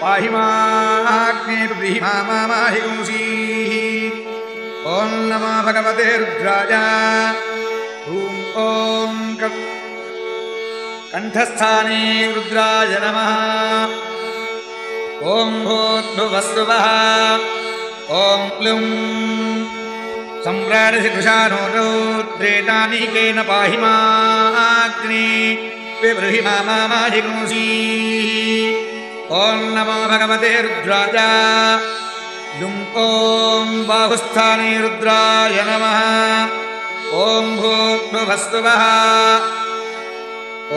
पाहि माग्नेपि मा माहिगुंसी ॐ नमो भगवते रुद्राय। ह्रूं ॐ क- कण्ठस्थाने रुद्राय नमः। ॐ भूर्भुवस्सुवः ॐ क्लुं सम्राडसि कृशानो रुद्रेणानीकेन पाहि माग्नि विबृहि मा मामाधिगुंसी ॐ नमो भगवते रुद्राय। लुं ॐ बाहुस्थाने रुद्राय नमः। ॐ भूर्भुवस्सुवः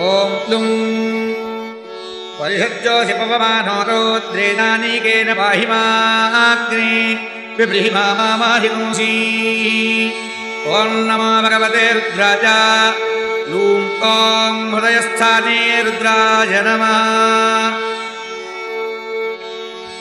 ॐ क्लुं परिहज्योऽसि पवमानो रोद्रेणानीकेन पाहि माग्नि विबृहि मा मामाधिगुंसी ॐ नमो भगवते रुद्राय। लूं ॐ हृदयस्थाने रुद्राय नमः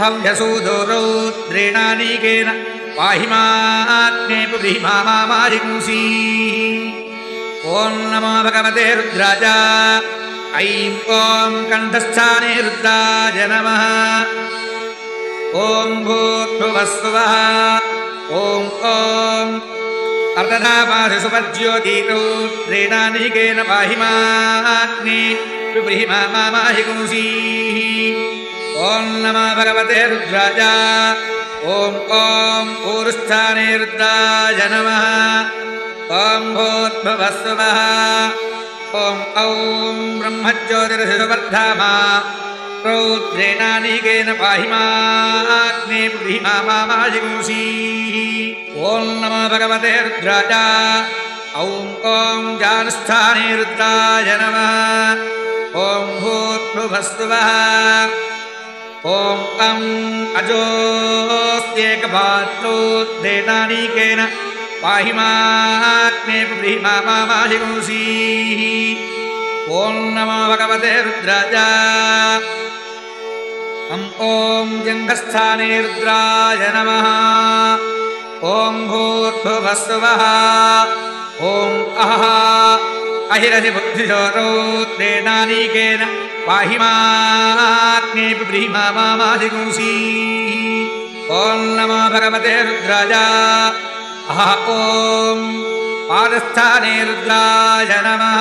हव्यसूदो रौद्रेणानीकेन पाहि माग्नेपि गृहि मा मामाधिपुंसीः ॐ नमो भगवते रुद्राज ऐं ॐ कण्ठस्थाने रुद्राय नमः। ॐ भूर्भुवस्वः ॐ ॐ अर्दधापाशुपज्योतिरौ त्रेणानिकेन पाहि माग्ने विब्रहि मा माहि कुंसीः ॐ नमः भगवते रुद्राज ॐ ॐ ऊरुस्थाने रुद्राय नमः। ॐ भूद्भुवस्वः ॐ ॐ ब्रह्मज्योतिरशिशुवर्धामा। रौद्रेणानिकेन पाहि माग्ने बुद्धि मा माजिगुंसीः ॐ नमः भगवते रुद्राय। ॐ ॐ जानस्थाने रुद्राय नमः। ॐ भूर्भुवस्वः ॐ अं अजोस्त्येकपात्रोद्रेणानिकेन पाहि माग्ने बुद्धि मा माजिगुंसीः ॐ नमो भगवते रुद्राय। ॐ ॐ जङ्घस्थाने रुद्राय नमः। ॐ भूर्भुवस्वः ॐ अहः अहिरसि पाहि माग्ने ब्रीमा ॐ नमो भगवते रुद्राय अह ॐ पादस्थाने रुद्राय नमः।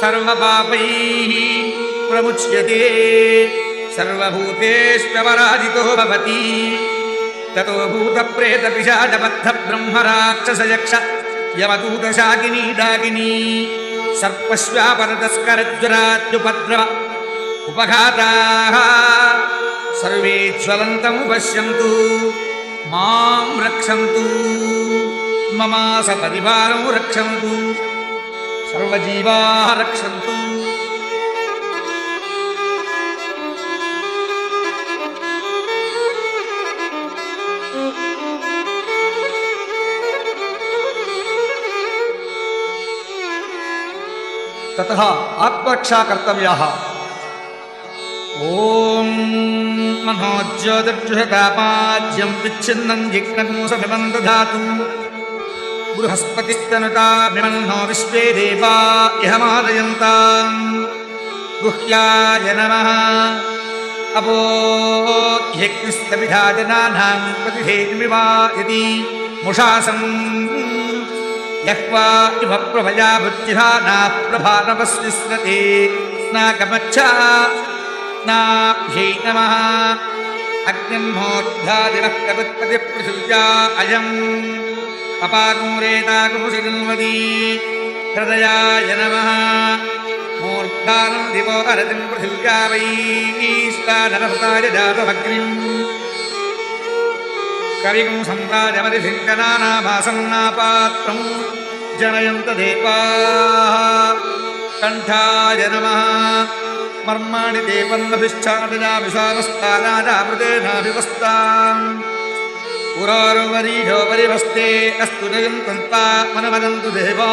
सर्वपापैः प्रमुच्यते। सर्वभूतेष्वपराजितो भवति। ततो भूतप्रेतपिशाचबद्धब्रह्मराक्षसयक्ष यमदूतशाकिनी डाकिनी सर्पश्वापरतस्करज्वरात्युपद्रव उपघाताः। सर्वे ज्वलन्तम् पश्यन्तु मां रक्षन्तु। ममा सपरिवारं रक्षन्तु। सर्वजीवाः रक्षन्तु ततः आत्मरक्षा कर्तव्याः। ॐ मनोज्योतिर्जुषतापाज्यं विच्छिन्नं जिग्नगुंसमिमं दधातु बृहस्पतिस्तनुताभिमन्नो विश्वे देवा इहमादयन्ताम्। गुह्याय नमः। अपोह्यग्निस्तविधा जनानां प्रतिधेर्मिवा यदि मुषासम् यह्वा इव प्रभया भृत्युहाना प्रभानवस्तिस्रते स्नाकमच्छा स्नाभ्यै नमः। अग्निर्मोर्धादिनः कवित्पतिपृथिव्या अयम्। अपाकूरेताकुशिन्वती हृदयाय नमः। मूर्धानं दिवो हरतिं पृथिव्या वैश्वानरभृताय जातमग्निम् कविगुं सम्राजमतिशिङ्कनानाभासन्नापात्रम् जनयन्त देवाः कण्ठाय नमः। मर्माणि देवन्नभिश्चादिनाभिसारस्तानाजामृतेनाभिवस्ताम् पुरारुवरीढो परिवस्ते अस्तु जयन्तन्ता मनमदन्तु देवा।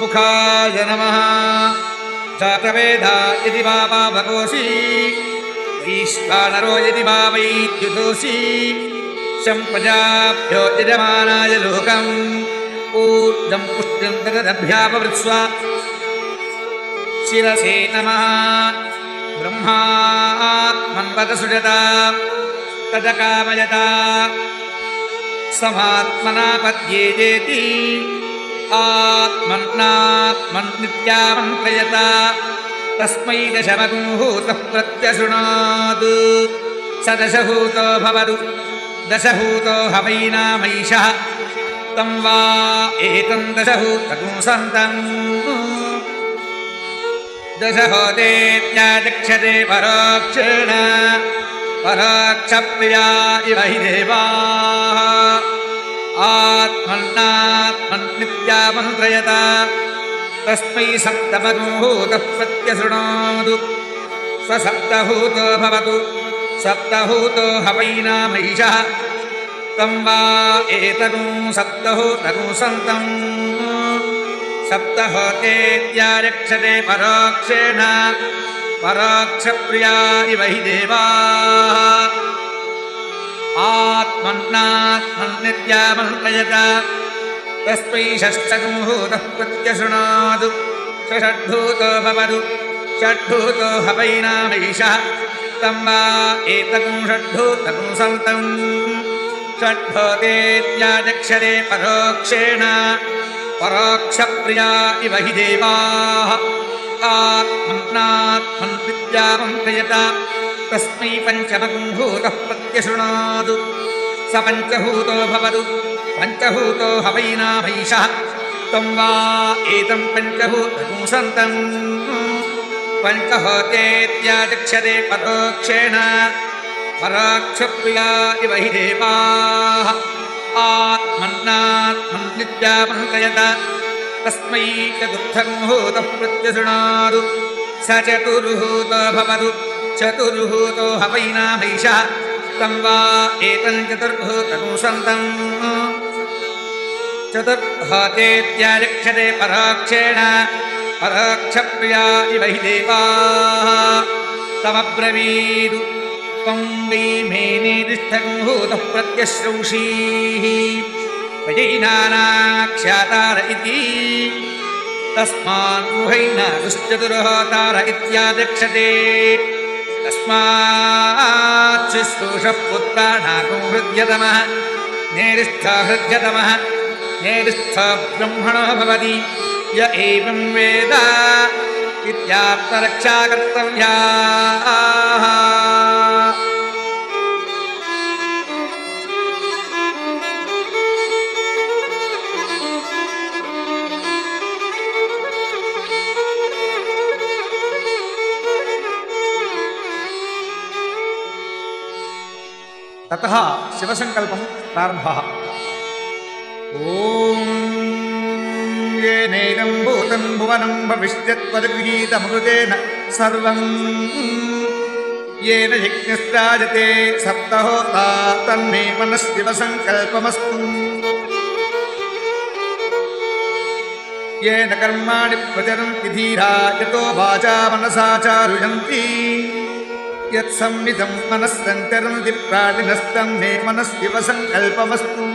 मुखाय नमः। जातवेदा यदि वा पापकोशी ईश्वानरो यदि वा वैद्युतोषि शम्पजाभ्यो यजमानाय लोकम्। ऊर्जं पुष्टिं तदभ्यापवृत्स्व शिरसे नमः। ब्रह्मात्मन्वदसुजता तदकामयता। समात्मना पद्येजेति आत्मन्नात्मन्नित्यामन्त्रयता तस्मै दशमगुहूतः प्रत्यशृणात्। स दशभूतो भवतु दशभूतो हवैनामैषः तं वा एतं दशभूतपुंसन्तम् दशहोतेत्याचक्षते परोक्षेण। परोक्षप्रिया इव हि देवाः। आत्मन्नात्मन्नित्यामन्त्रयता तस्मै सप्तमभूतः प्रत्यशृणोतु स सप्तभूतो भवतु सप्तभूतो हवैनामैषः तं वा एतगुं सप्तभूतगुं सन्तम्। सप्तहोतेत्यारक्षते परोक्षेण। परोक्षप्रिया इव हि देवाः। आत्मन्नात्मन्नित्यामन्त्रयत तस्मै षष्ठगम्भूतः प्रत्यशृणादु षड्भूतो भवतु। षड्भूतो हवैनामैषः। तं वा एतकं षड्भूतकं सन्तम्। षड्भूतेत्याचक्षरे परोक्षेण। परोक्षप्रिया इव हि देवाः। आत्मन्नात्मन् विद्यामन्त्रयत तस्मै पञ्चमगम्भूतः प्रत्यशृणादु स पञ्चभूतो भवतु पञ्चभूतो हवैनामैषः तं वा एतं पञ्चभूतकं सन्तम् पञ्चहोतेत्याचक्षते परोक्षेण। परोक्षप्रिया इव हि देवाः। आत्मन्नात्मन् नित्यामन्त्रयत तस्मै चतुर्थमुहूतः प्रत्यशृणादु स चतुर्हूतो भवतु चतुर्हूतो हवैनामैषः तं वा एतं चतुर्भूतकं सन्तम् चतुर्हतेत्याचक्षते परोक्षेण परोक्षप्रिया इव हि देवाः। तमब्रवीदु त्वं वै मेनेदिष्ठगम्भूतः प्रत्यश्रौषीः। वजैनानाख्यातार इति। तस्मान् गुहैना दुश्चतुर्होतार इत्यादक्षते शुश्रूषः पुत्राणाकं हृद्यतमः नेरिष्ठ हृद्यतमः नेरिष्ठ ब्रह्मणो भवति। य एवं वेद इत्याप्तरक्षा कर्तव्या ततः शिवसङ्कल्पं प्रारम्भः। ॐ येनैदं भूतं भुवनं भविष्यत्वद्गृहीतमृतेन सर्वम् येन यज्ञस्राजते सप्तहोता तन्मे मनस्शिवसङ्कल्पमस्तु येन कर्माणि प्रचरन्ति धीरा यतो वाचा मनसा चारुयन्ति यत्संविधं मनस्सञ्चरन्ति प्राणिनस्तं मे मनस्शिवसङ्कल्पमस्तु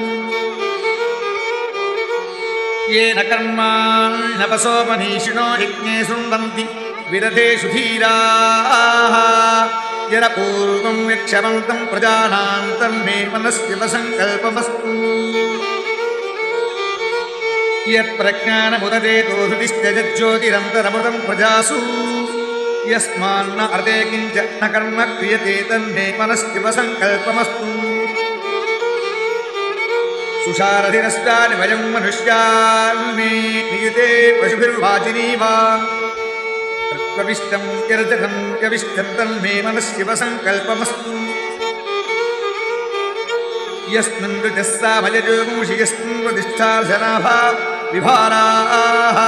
येन कर्माण्यपसो मनीषिणो यज्ञे शृण्वन्ति। विरथेषु धीराः। येन पूर्वं यक्षमन्तं प्रजानां तन्मे मनस्शिवसङ्कल्पमस्तु यत्प्रज्ञानमुदते दोषुतिश्चज्योतिरन्तरमृतं प्रजासु यस्मान्न अर्थे किञ्च न कर्म क्रियते तन्मे मनश्चिवसङ्कल्पमस्तु सुषारधिरस्तानि वयं मनुष्यान्मे नियुते पशुभिर्वाचिनी वा प्रविष्टं यर्जकं यविष्टं तन्मे मनश्चिवसङ्कल्पमस्तु यस्मिन् ऋजः सामयजोमुषि यस्मिन् प्रतिष्ठार्शनाभा विभाराः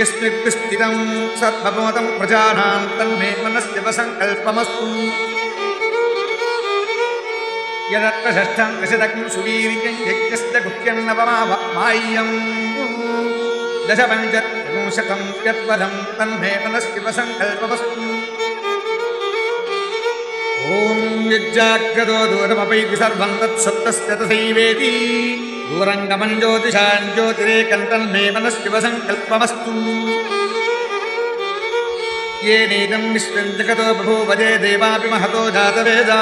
यस्मिद्विस्थितं सत्त्वमोदं प्रजानां तन्मे मनस्यवसङ्कल्पमस्तु यदत्र षष्ठं दशदकं सुवीर्यं यज्ञस्य गुह्यं नवमाह्यम् दशपञ्चत्रिंशतं यत्पदं तन्मे मनस्यवसङ्कल्पमस्तु ॐ यज्जाग्रतो दूरमपैति सर्वं तत्सप्तस्य तथैवेति दूरङ्गमं ज्योतिषां ज्योतिरेकं तन्मे मनस्शिवसङ्कल्पमस्तु येनेदं विश्वं जगतो बभूवजे देवापि महतो जातवेदा।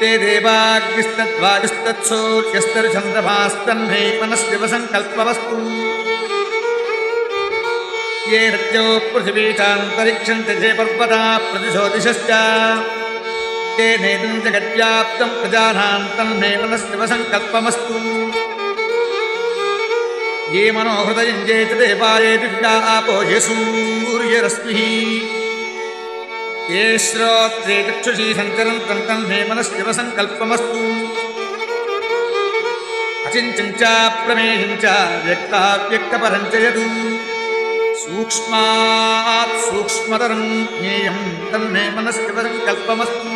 ते देवाग्निस्तद्वायुस्तत्सूर्यस्तर्छन्द्रभास्तन्मे मनस्शिवसङ्कल्पमस्तु ये नद्यो पृथिवीचान्तरिक्षं ते पर्वता प्रतिशोदिशश्च ते नेदं जगद्व्याप्तं प्रजानां तन्मे मनस्शिवसङ्कल्पमस्तु ये मनोहृदयं ये च देवाये आपो ये सूर्यरश्मिः। ये श्रोत्रे चक्षुषी सञ्चरन्तं तन्मे मनस्शिवसङ्कल्पमस्तु अचिञ्चं च प्रमेयं च व्यक्ताव्यक्तपरं च यदु। सूक्ष्मात् सूक्ष्मतरं ज्ञेयं तन्मे मनस्शिवसङ्कल्पमस्तु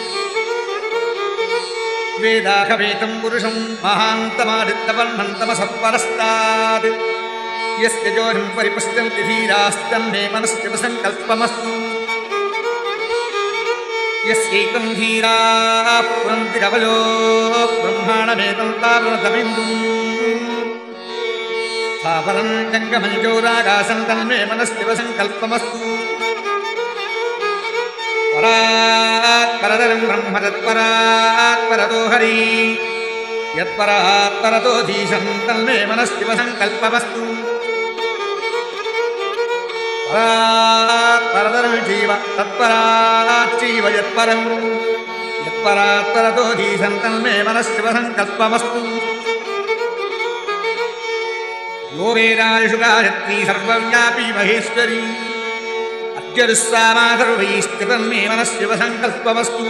वेदाहवेतं पुरुषं महान्तमादित्यवर्णन्तमसत्परस्तात् यस्य जोषं परिपश्यन्ति धीरास्तन्मे मनश्चिवसङ्कल्पमस्तु यस्यैकं धीराः पुरन्तिरवयो ब्रह्माणमेतं तावृतबिन्दुम् स्थापरं जङ्गमञ्जोरागासं तन्मे मनस्थिवसङ्कल्पमस्तु परात्परतरं ब्रह्म तत्परात्परतो हरि यत्परात्परतोऽधीशं तन्मे मनस्थिवसङ्कल्पमस्तु परात्परतरं जीव तत्पराच्चैव यत्परं यत्परात्परतोऽधीशं तन्मे मनस्थिवसङ्कल्पमस्तु यो वेदादिषु गायत्री सर्वव्यापी महेश्वरी अत्यरुस्सामा सर्वैस्थितन्मे मनस्शिवसङ्कल्पमस्तु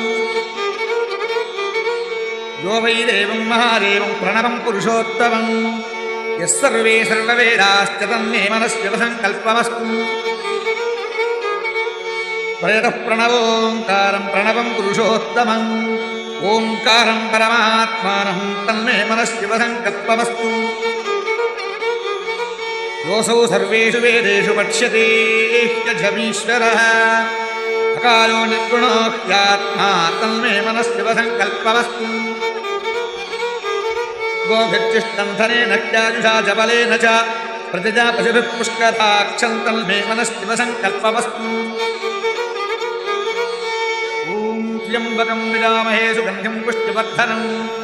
यो वै देवं महादेवं प्रणवं पुरुषोत्तमम् यः सर्वे सर्ववेदाश्च तन्मे मनस्शिवसङ्कल्पमस्तु प्रयतः प्रणवोङ्कारं प्रणवं पुरुषोत्तमम् ओङ्कारं परमात्मानं तन्मे मनस्शिवसङ्कल्पमस्तु योऽसौ सर्वेषु वेदेषु पक्ष्यते ह्यजमीश्वरः अकालो निर्गुणो ह्यात्मा तन्मे मनस्शिवसङ्कल्पमस्तु गोभिर्चिष्टं धनेन ह्याजुषा च बलेन च, प्रतिजा पशुभिः पुष्कराक्षं तन्मे मनस्शिवसङ्कल्पमस्तु ॐ त्र्यम्बकं विदामहे सुगन्धिं पुष्टिवर्धनम्।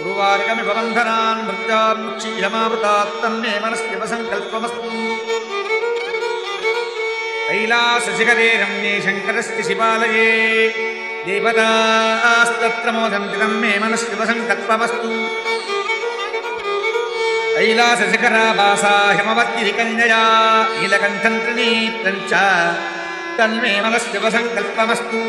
उर्वार्गमिव बन्धनान् मृत्यार्मुक्षीयमावृतात् तन्मे मनस्यवसङ्कल्पमस्तु कैलासशिखरे रम्ये शङ्करस्य शिवालये देवतास्तत्र मोदन्ति तन्मे मनस्यवसङ्कल्पमस्तु कैलासशिखराभासा हिमवद्गिरिकन्यया नीलकण्ठं त्रिनेत्रं च तन्मे मनस्यवसङ्कल्पमस्तु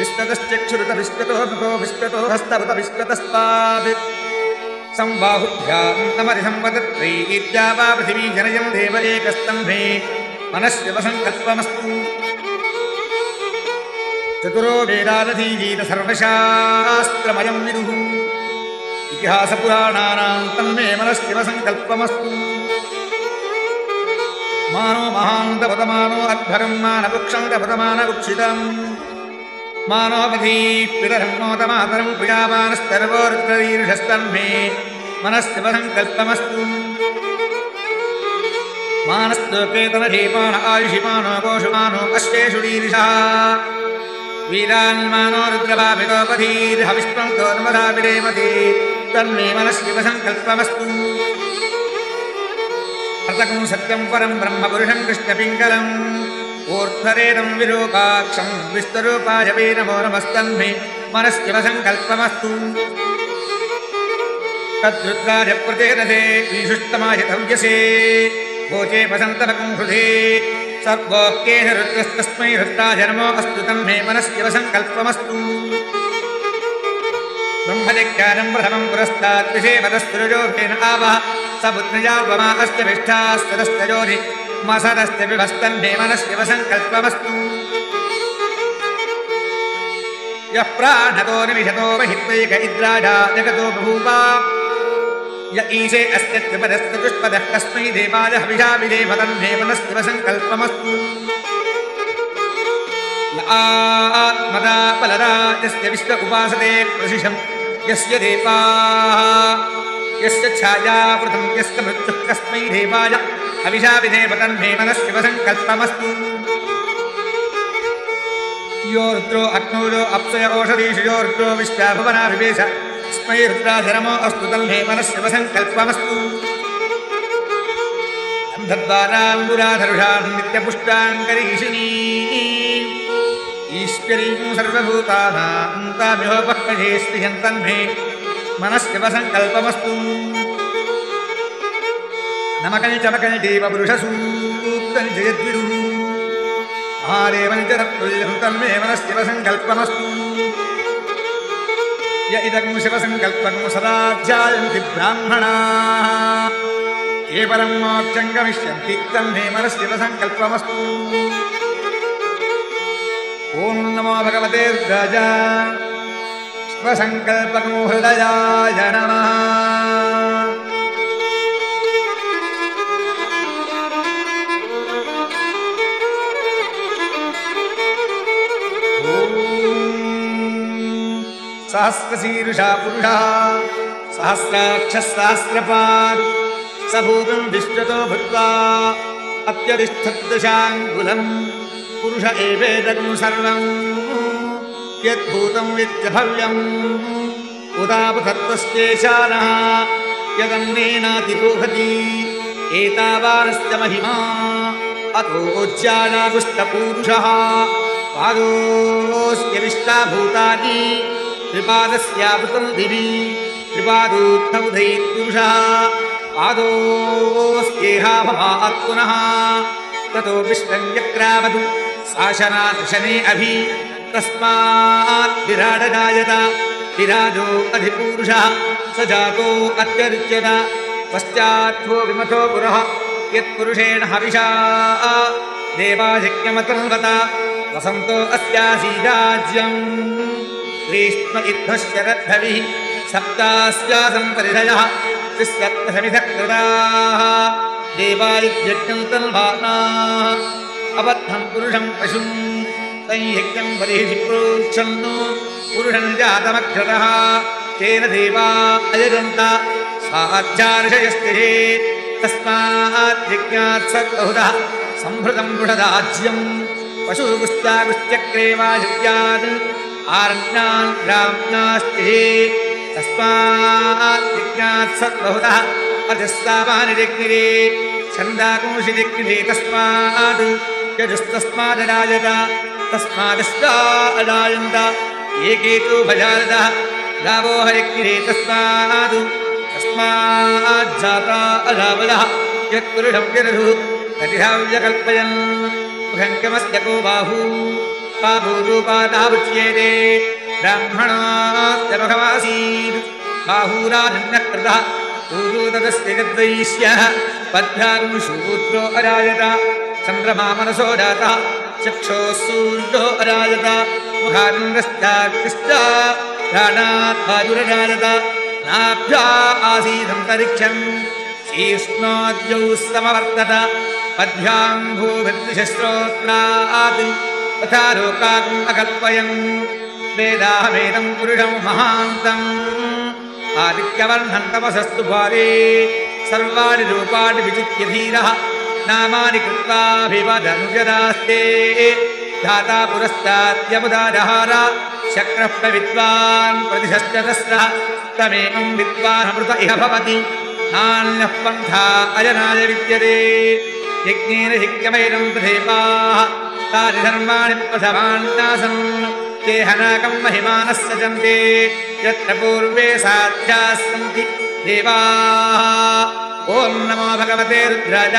विस्ततश्चक्षुरुत विस्ततो मुखो विस्ततो हस्तवत विस्ततस्तात् संबाहुभ्यां नमरि संवदत्रैर्या वा पृथिवी जनयं देव एकस्तम्भे मनस्यवसङ्कल्पमस्तु चतुरो वेदादधीगीत सर्वशास्त्रमयं विदुः इतिहासपुराणानां तन्मे मनस्यवसङ्कल्पमस्तु मानो महान्तपतमानो अध्वरं मानवुक्षन्तपतमानवुक्षितम् मानोपधी पितरं मोदमातरं प्रियामानस्तर्वोरुद्रीर्षस्तन्मे मनस्थिवसङ्कल्पमस्तु मानस्तोकेतनधीपाण आयुषिमानो गोषुमानो अश्वेषु रीरिषः वीरान्मानो रुद्रभाभितोपधीर्हविष्पं तोर्मधा विरेमति तन्मे मनस्थिवसङ्कल्पमस्तु प्रतकं सत्यं परं ब्रह्मपुरुषं कृष्णपिङ्गलम् ऊर्ध्वरेदं विरूपाक्षं विस्तरूपाय वे नमो नमस्तन्मे। मनस्यवसङ्कल्पमस्तु तद्रुद्राय प्रचेदसे विशुष्टमाय तव्यसे भोजे वसन्तमकं हृदे। सर्वोक्तेन रुद्रस्तस्मै रुद्राय नमो अस्तु तन्मे मनस्यवसङ्कल्पमस्तु ब्रह्मजज्ञानं प्रथमं पुरस्तात् विषेवतस्तुरजोभेन आवः सपुत्रया उपमा अस्तविष्ठास्तदस्तयोनि मसदस्य विभस्तन्मे मनस्य वसङ्कल्पमस्तु यः प्राणतो निमिषतो महित्वैक इद्राजा जगतो बभूव। य ईशे अस्य त्रिपदस्य दुष्पदः कस्मै देवाय हविषा विदेवतन्मे मनस्य वसङ्कल्पमस्तु य आत्मदा बलदा यस्य विश्व उपासते प्रशिशं यस्य हविषाभिधे पतन्भीमनः शिवसङ्कल्पमस्तु योर्द्रो अग्नोजो अप्सय ओषधीषु योर्द्रो विश्वाभुवनाभिवेश स्मै रुद्राधरमो अस्तु तन्भीमनः शिवसङ्कल्पमस्तु नित्यपुष्टाङ्करीषिणी ईश्वरीम् सर्वभूतानाम् तामिहोपक्मजे स्पृहन्तन्मे मनः तन्मे मनश्शिवसङ्कल्पमस्तु नमकञ्चमकञ्चेव पुरुषसूक्तनि जयद्विदुः महादेवञ्च तत्तुल्यं तन्मे मनस्यवसङ्कल्पमस्तु य इदं शिवसङ्कल्पं सदा ध्यायन्ति ब्राह्मणाः। ये परं मोक्षं गमिष्यन्ति तन्मे मनश्शिवसङ्कल्पमस्तु ॐ नमो भगवते रुद्राज शिवसङ्कल्पको हृदयाय नमः सहस्रशीर्षा पुरुषः। सहस्राक्षः सहस्रपात् स भूतं विश्वतो भूत्वा अत्यतिष्ठद्दशाङ्कुलम् पुरुष एवेदकं सर्वम्। यद्भूतं विद्यभव्यम् उदापथत्वस्येशानः यदन्नेनातिरोहति एतावानस्य महिमा। अतोज्जानागुष्टपूरुषः पादोऽस्य विष्टाभूतानि त्रिपादस्यावृतं दिवि। त्रिपादोद्धौधैत्पुरुषः पादोऽस्येहाभवात् पुनः। ततो विष्णं व्यक्रावतु शासनाशने अभि। तस्मात् विराडजायत विराजो अधिपूरुषः। स जातो अत्यर्च्यत। पश्चात्थो विमथो पुरः। यत्पुरुषेण हविषा। देवायज्ञमतन्वत वसन्तो अस्यासीराज्यम् ग्रीष्म इद्धश्चरद्धविः सप्तास्यासं परिधयः तिस्रत्समिधः कृताः देवायुज्ञम् तन्वानाः अबद्धम् पुरुषम् पशुम् संयज्ञम् बलिः प्रोच्छन्नु पुरुषम् जातमक्षतः तेन देवा अयजन्त साध्यार्षयस्तिः तस्मात् यज्ञात् सर्वहुतः सम्भृतम् बृहदाज्यम् पशुगुश्चागुश्चक्रेवायुज्ञात् आरण्यान् ग्राम्यास्तिः तस्मात् यज्ञात् सर्वहुतः अजस्तावानि जग्निरे छन्दाकुंसि जग्निरे तस्मात् यजुस्तस्मादडायत तस्मादस्ता अडायन्त एके तु भजारतः गावो हरिग्निरे तस्मात् तस्माज्जाता यत्पुरुषं व्यदधुः कटिहाव्यकल्पयन् मुखङ्कमस्य को बाहू बाहूरूपादावुच्येते ब्राह्मणास्य मुखमासीत् बाहूराधन्यकृतः पूर्वोदकस्य गद्वैष्यः पद्भ्यागं शूद्रो अरायत चन्द्रमा मनसो जातः। चक्षोः सूर्यो अरायत मुखानन्दश्चाकृष्ट प्राणात् वायुरजायत नाभ्या आसीदन्तरिक्षम्। शीर्ष्णोद्यौ समवर्तत। पद्भ्याम् भूभिर्दिशस्रोत्रात् तथा लोकागम् अकल्पयन्। वेदाहमेदम् पुरुषम् महान्तम्। आदित्यवर्णम् तपसस्तु भारे सर्वाणि रूपाणि विचित्य धीरः। नामानि कृत्वाभिवदनुजदास्ते। धाता पुरस्ताद्यमुदाजहार शक्रः प्रविद्वान् तमेवम् विद्वानमृत इह भवति। नान्यः पन्था अजनाय विद्यते। यज्ञेन यज्ञमैनम् तथेवाः तानि धर्माणि प्रथमान्नासन् ते हनाकम् महिमानः सजन्ते यत्र पूर्वे साध्याः सन्ति देवाः। ॐ नमो भगवते रुद्राज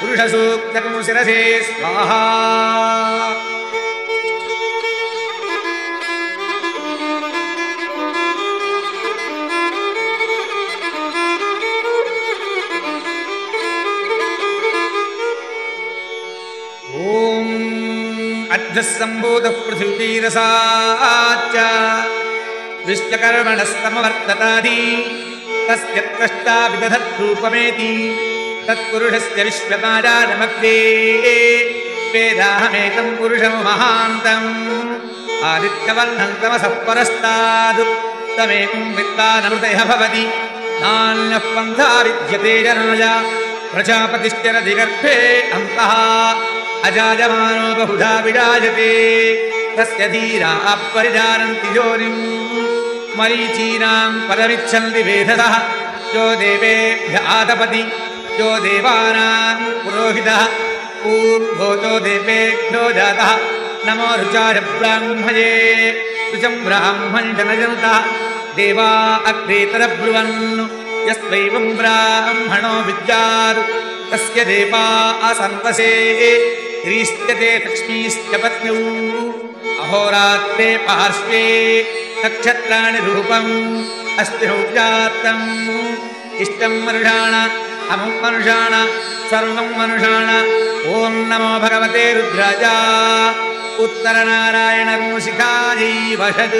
पुरुषसूक्तकं शिरसे स्वाहा अध्यः सम्बोधः पृथिवीरसाच्च विश्वकर्मणस्तमवर्ततादि तस्य त्रष्टा विदधद्रूपमेति तत्पुरुषस्य विश्वकारानमध्ये वेदाहमेकम् पुरुषम् महान्तम्। आदित्यवर्णम् तमसः परस्ताद् तमेकम् विद्वानमृतयः भवति। नान्यः पन्था विद्यते जनाय। प्रजापतिश्चरति गर्भे अन्तः अजायमानो बहुधा विराजते। तस्य धीरा परिजानन्ति योनिम् मरीचीनाम् पदमिच्छन्ति वेधतः यो देवेभ्य आतपति यो देवानाम् पुरोहितः। पूर्वो यो देवेभ्यो जातः। नमो रुचाय ब्राह्मये ऋचम् ब्राह्मम् जनजनतः। देवा अग्रेतरब्रुवन्। यस्वैवम् ब्राह्मणो विद्यात्। तस्य देवा असन्वसे ग्रीस्तते लक्ष्मीश्च अहोरात्रे पार्श्वे नक्षत्राणि रूपम् अस्ति रूपम् इष्टम् मनुषाण अमुम् मनुषाण सर्वम् मनुषाण। ॐ नमो भगवते रुद्राजा उत्तरनारायणमूशिखायी वषत्।